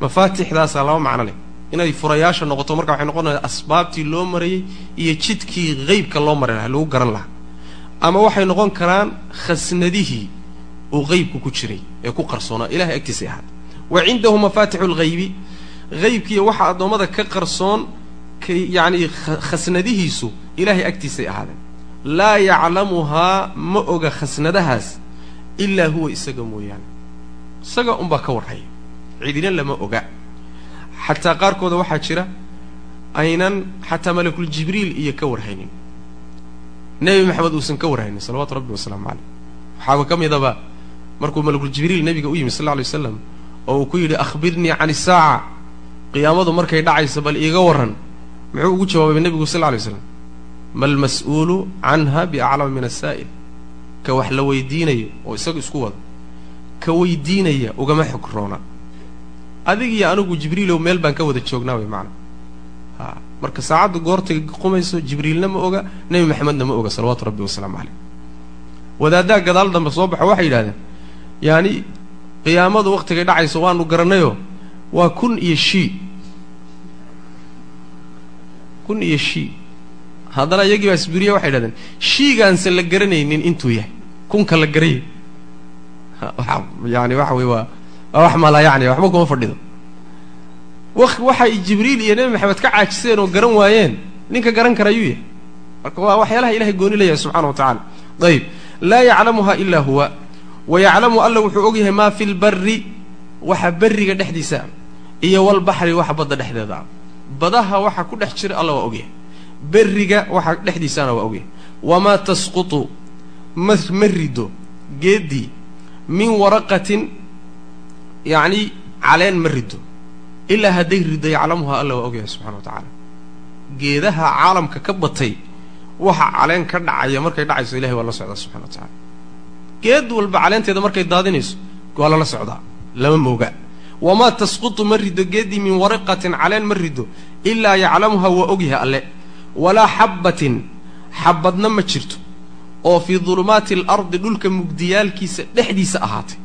mafaatixdaasaa laba macno leh. Inay furayaasha noqoto marka waxay noqonaya asbaabtii loo marayey iyo jidkii qeybka loo mari lahaa lagu garan lahaa ama waxay noqon karaan khasnadihii uu qeybku ku jiray ee ku qarsoonaa ilahay agtiisay ahaada wa cindahu mafaatixu lghaybi haybkiiyo waxa addoommada ka qarsoon yacni khasnadihiisu ilaahay agtiisay ahaadeen. Laa yaclamuhaa ma oga khasnadahaas ilaa huwa isaga mooyaane. Isaga unbaa ka warhaya cidina lama oga. Xataa qaarkooda waxaa jira aynan xataa malakul jibriil iyo ka warhaynin nebi maxamed uusan ka warhaynin salawaatu rabbi wasalaamu caleyh waxaaba ka midaba markuu malakul jibriil nebiga u yimi sal alla lay waslam oo uu ku yidhi akhbirnii can isaaca qiyaamadu markay dhacayso bal iiga warran. Muxuu ugu jawaabay nebigu sal lla lay slam ma almas'uulu canha biaclama min asaa'il ka wax la weydiinayo oo isaga isku wada ka weydiinaya ugama xog roona. Adig iyo anigu jibriilow meel baan ka wada joognaa way macana ha marka saacaddu goortay qumayso jibriilna ma oga nebi maxamedna ma oga salawaatu rabbi wasalaamu caleyh wadaaddaa gadaal dambe soo baxo waxay yidhahdeen yaani qiyaamadu wakhtigay dhacayso waanu garannayoo waa kun iyo shii. Kun iyo shii. Haddana iyagii baa isburiya waxay yidhahdeen shiigaanse la garanaynin intuu yahay. Kunka la garayay. Yani waxa wey waa waa wax malaa yacni waxba kuma fadhido waxay jibriil iyo nebi maxamed ka caajiseen oo garan waayeen. Ninka garan kara ayuu yahay marka waa waxyaalaha ilahay gooni leeyahay subxana wa tacala ayib laa yaclamuha ilaa huwa. Wa yaclamu alla wuxuu og yahay maa fi lbari waxa berriga dhexdiisa iyo walbaxri waxa badda dhexdeeda ah badaha waxa ku dhex jira alla waa ogyahay berriga waxa dhexdiisaana waa ogyahay wamaa tasqutu ma rido geeddii min waraqatin yacni caleen ma rido ilaa hadday rido yaclamuhaa alla waa ogyahay subxana wa tacaala. Geedaha caalamka ka batay waxa caleen ka dhacaya markay dhacayso ilahay waa la socdaa subxana wa tacala geed walba caleenteeda markay daadinayso waa lala socdaa lama mooga. Wamaa tasqutu ma rido geeddii min waraqatin caleen ma rido ilaa yaclamuhaa waa ogyahay alle. Walaa xabbatin xabbadna ma jirto. Oo fii dulumaati alardi dhulka mugdiyaalkiisa dhexdiisa ahaatay.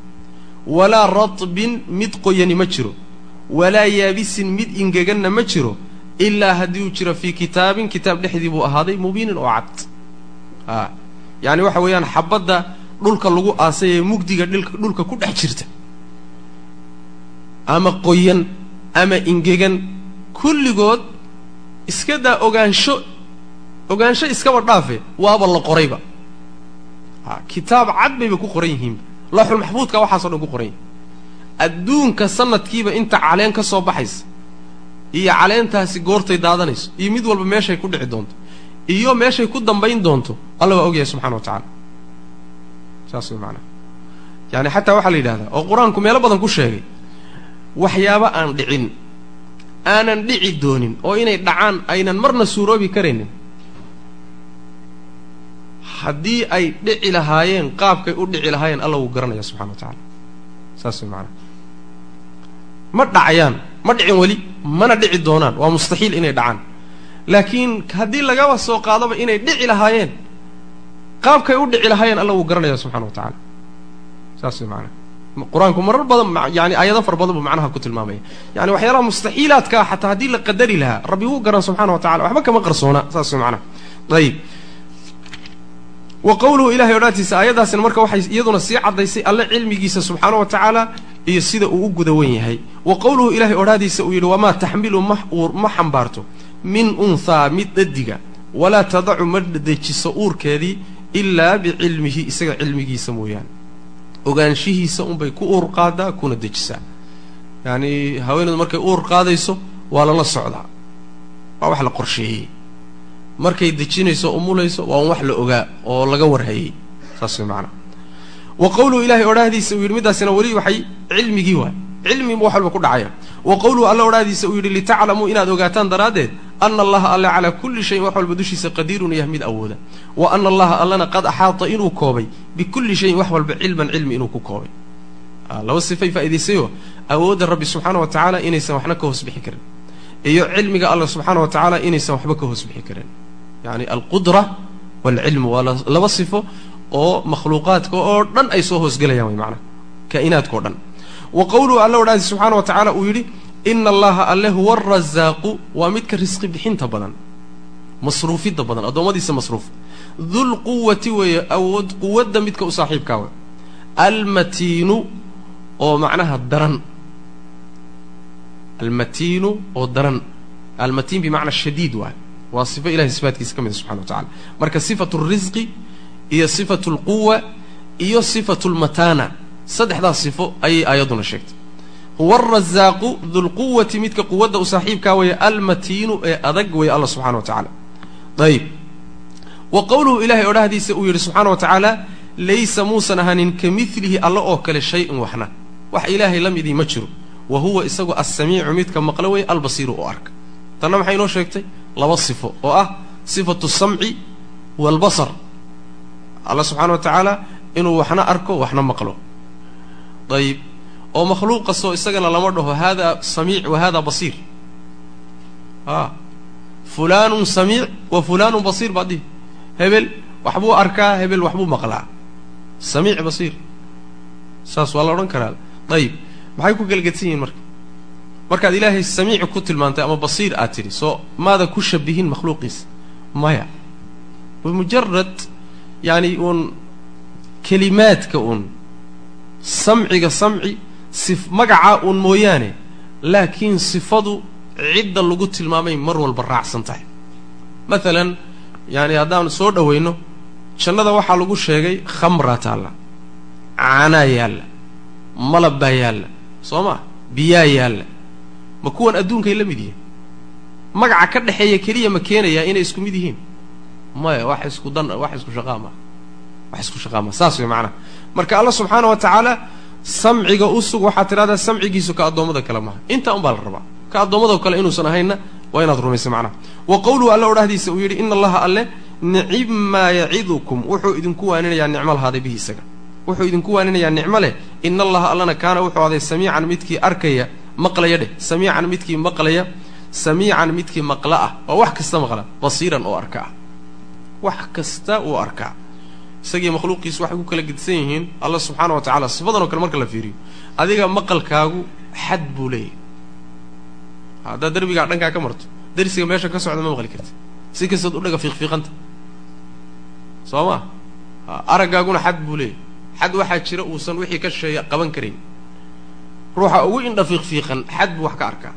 Walaa ratbin mid qoyani ma jiro walaa yaabisin mid ingeganna ma jiro ilaa haddii uu jiro fii kitaabin kitaab dhexdii buu ahaaday mubiinin oo cad. A yacani waxa weeyaan xabbadda dhulka lagu aasay ee mugdiga dhulka ku dhex jirta. Ama qoyan ama ingegan kulligood iska daa ogaansho ogaansho iskaba dhaafe waaba la qorayba. A kitaab cad bayba ku qoran yihiinba looxul maxfuudka waxaaso dhan ku qoran yihiin adduunka sanadkiiba inta caleen ka soo baxaysa iyo caleentaasi goortay daadanayso iyo mid walba meeshay ku dhici doonto iyo meeshay ku dambayn doonto alla waa ogyahay subxana wa tacaala. Saas way maanaa yaani xataa waxaa la yidhahdaa oo qur'aanku meelo badan ku sheegay waxyaabo aan dhicin aanan dhici doonin oo inay dhacaan aynan marna suuroobi karaynin. Haddii ay dhici lahaayeen qaabkay u dhici lahaayeen alla wuu garanaya subxana wa tacaala. Saas way maanaa ma dhacayaan ma dhicin weli mana dhici doonaan. Waa mustaxiil inay dhacaan. Laakiin haddii lagaba soo qaadaba inay dhici lahaayeen qaabkay u dhici lahaayeen alla wuu garanaya subxana wa tacaala saas maanaa qur'aanku marar badan yani aayado far badan buu macnaha ku tilmaamaya. Yani waxyaalaha mustaxiilaadkaa xataa haddii la qadari lahaa rabbi wuu garan subxana wa tacala waxba kama qarsoona. Saas macnaha. Ayib wa qowluhu ilahay odhaatiisa aayaddaasina marka waxay iyaduna sii caddaysay alle cilmigiisa subxaana wa tacaala iyo sida uu u guda wen yahay. Wa qowluhu ilahay odhaadiisa uu yidhi wamaa taxmilu ma xambaarto. Min unhaa mid dhadiga walaa tadacu ma dejiso uurkeedii ilaa bicilmihi isaga cilmigiisa mooyaane. Ogaanshihiisa unbay ku uur qaadaa kuna dejisaa. Yacani haweeneedu markay uur qaadayso waa lala socdaa. Waa wax la qorsheeyey. Markay dejinayso umulayso waa un wax la ogaa oo laga warhayey. Saas way macanaa wa qowluhu ilahay odhaahdiisa uu yidhi middaasina weli waxay cilmigii waay cilmiba wax walba ku dhacaya wa qowluhu alla odhaahdiisa uu yidhi litaclamuu inaad ogaataan daraaddeed ana allaha alle calaa kulli shayin wax walba dushiisa qadiirun yah mid awooda wa ana allaha allana qad axaata inuu koobay bikulli shayin wax walba cilman cilmi inuu ku koobay laba sifay faa'idaysayoo awoodda rabbi subxaana wa tacaala inaysan waxna ka hoos bixi karin iyo cilmiga alla subxaana wa tacaala inaysan waxba ka hoos bixi karin yacni alqudra waalcilmu waa laba sifo oo makhluuqaadka oo dhan ay soo hoosgelayaan way macnaha kaa'inaadka o dhan. Wa qowluhu alla odhaadi subxaana wa tacaala uu yidhi ina allaha alle huwa arasaaqu waa midka risqi bixinta badan masruufidda badan addoommadiisa masruuf. Dulquwati weeye awood quwadda midka u saaxiibkaa wey almatiinu oo macnaha daran. Almatiinu oo daran. Almatiin bimacna shadiid waay. Waa sifo ilahay sifaatkiisa ka mida subxana wa tacala marka sifatu risqi iyo sifatu lquwa iyo sifatu lmatana saddexdaas sifo ayay aayadduna sheegtay. Huwa arasaaqu dulquwati midka quwadda u saaxiibkaa weeye almatiinu ee adag weeye alla subxana wa tacaala ayib wa qowluhu ilahay odhahdiisa uu yidhi subxaana wa tacaala laysa muusan ahanin ka milihi alla oo kale shay-un waxna. Wax ilaahay la midii ma jiro. Wa huwa isagu assamiicu midka maqlo weeye albasiiru oo arka. Tanna maxay inoo sheegtay? Laba sifo oo ah sifatu samci waalbasar alla subxaana wa tacaala inuu waxna arko waxna maqlo. Ayib oo makhluuq kastoo isagana lama dhaho hada samiic wa hada basiir. A fulaanun samiic wa fulaanun basiir baad dhihi hebel waxbuu arkaa hebel waxbuu maqlaa. Samiic basiir. Saas waa la odhan karaa. Ayib maxay ku gelgedsan yihiin marka? Markaad ilaahay samiic ku tilmaantay ama basiir aad tidhi soo maada ku shabihin makhluuqiisa? Maya. Bimujarad yaani uun kelimaadka uun samciga samci sif magacaa uun mooyaane laakiin sifadu cidda lagu tilmaamay mar walba raacsan tahay. Maalan yaani haddaan soo dhowayno jannada waxaa lagu sheegay khamraa taalla caanaa yaalla malab baa yaalla soo maa biyaa yaalla. Ma kuwan adduunkay la mid yihiin? Magaca ka dhexeeya keliya ma keenayaa inay isku mid yihiin maya wax isku dan wax isku shaqaa maa wax isku shaqaa maa saas way macnaha marka alla subxaana wa tacaala samciga u waxaad tidhahdaa samcigiisu ka addoommada kale maaha. Intaa un baa la rabaa. Ka addoommado kale inuusan ahaynna waa inaad rumaysa macnaha wa qowluhu alla odhahdiisa uu yidhi ina allaha alle nicimmaa yacidukum. Wuxuu idinku waaninayaa nicmo lahaaday bihi isaga. Wuxuu idinku waaninayaa nicmo leh. Ina allaha allana kaana wuxuu aday samiican midkii arkaya maqlaya dheh. Samiican midkii maqlaya samiican midkii maqla ah waa wax kasta maqla basiiran oo arka ah wax kasta uu arkaa isagii makhluuqiisu waxay ku kala gedisan yihiin alla subxaana wa tacala sifadan oo kale marka la fiiriyo adiga maqalkaagu xad buu leeyahy haddaad derbigaa dhankaa ka marto darsiga meesha ka socda ma maqli karti si kastaad dhaga fiiqfiiqanta soo ma? Araggaaguna xad buu leeyahy xad waxaa jira uusan wixii ka sheeya qaban karayn ruuxa ugu indha fiiqfiiqan xad buu wax ka arkaa.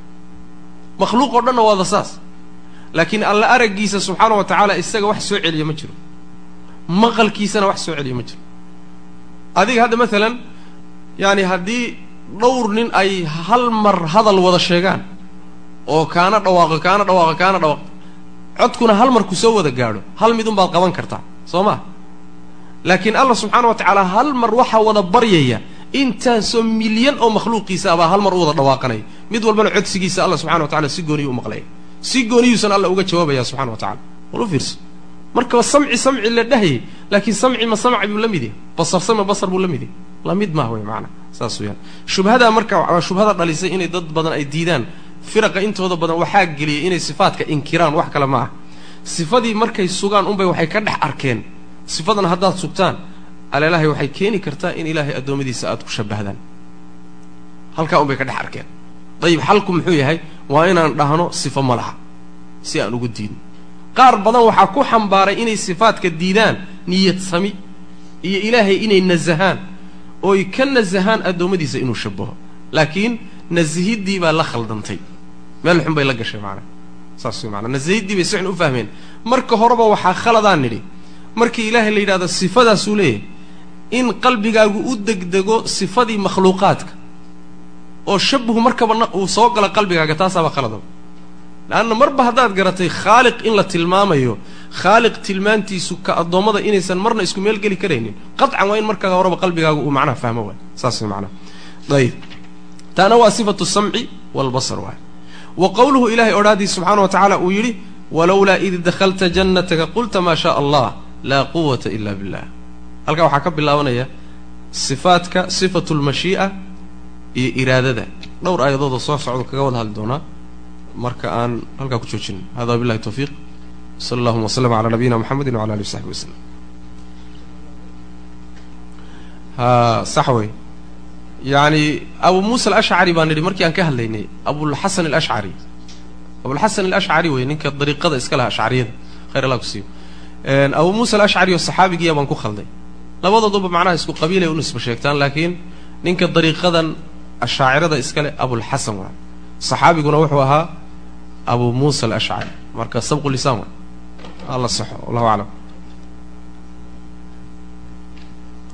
Makhluuq oo dhanna waada saas laakiin alla araggiisa subxaana wa tacaala isaga wax soo celiya ma jiro. Maqalkiisana wax soo celiya ma jiro. Adiga hadda maalan yaani haddii dhowr nin ay hal mar hadal wada sheegaan oo kaana dhawaaqo kaana dhawaaqo kaana dhawaaqo codkuna hal mar ku soo wada gaadho hal mid un baad qaban kartaa soo ma? Laakiin allah subxaana wa tacaala hal mar waxaa wada baryaya intaasoo milyan oo makhluuqiisa abaa hal mar u wada dhawaaqanaya mid walbana codsigiisa alla subxana wa tacala si gooniyu u maqlaya si gooniyuusan alla uga jawaabaya subxana wa tacala wal u fiirso? Markaba samci samci la dhahayay laakiin samci ma samci buu la mid yahay basarse ma basar buu la mid yahay la mid maaha wey macanaa saas weyaan shubhadaa marka waa shubhada dhalisay inay dad badan ay diidaan. Firaqa intooda badan waxaa geliyay inay sifaadka inkiraan wax kale ma ah sifadii markay sugaan unbay waxay ka dhex arkeen. Sifadan haddaad sugtaan aleelahay waxay keeni kartaa in ilaahay addoommadiisa aad ku shabahdaan halkaa unbay ka dhex arkeen. Dayib xalku muxuu yahay waa inaan dhahno sifo ma laha si aan ugu diidno. Qaar badan waxaa ku xambaaray inay sifaadka diidaan niyad sami iyo ilaahay inay nasahaan. Ooy ka nasahaan addoommadiisa inuu shabaho laakiin nasihiddii baa la khaldantay. Meel xun bay la gashay maanaa saas way maanaa nasihiddii bay si xun u fahmeen. Marka horeba waxaa khaladaan nidhi. Markii ilaahay la yidhahdo sifadaasuu leeyahay in qalbigaagu u degdego sifadii makhluuqaadka oo shabahu markaba uu soo gala qalbigaaga taasaabaa khaladaba leanna marba haddaad garatay khaaliq in la tilmaamayo khaaliq tilmaantiisu ka addoommada inaysan marna isku meel geli karaynin. Qadcan waa in markaa horeba qalbigaagu uu macnaha fahmo waay saas macnaha. Ayib taana waa sifatu samci waalbasar waay wa qowluhu ilahay odhaadii subxaana wa tacaala uu yidhi walowlaa id dakhalta jannataka qulta maa shaa allah laa quwata ila billah. Halkaa waxaa ka bilaabanaya sifaadka sifatu lmashii'a iyo iraadada. Dhowr aayadoodoo soo socdo kaga wada hadli doonaa. Marka aan halkaa ku joojin. Hada wabillahi tawfiiq. Sala allahuma waslama calaa nabiyina mxamedi wala alihi w saxbi waslem ha sax wey yacni abu muusa alashcari baan nidhi markii aan ka hadlaynay abulxasan alashcari abulxasan alashcari wey ninka dariiqada iska laha ashcariyada khayr allah ku siiyo abu muusa alashcari oo saxaabigiiya baan ku khalday. Labadooduba macnaha isku qabiilay u sheegtaan laakiin ninka dariiqadan ashaacirada iska leh abulxasan waa. Saxaabiguna wuxuu ahaa abu muusa alashcari marka sabqu lisaan wa alla saxo wallahu aclam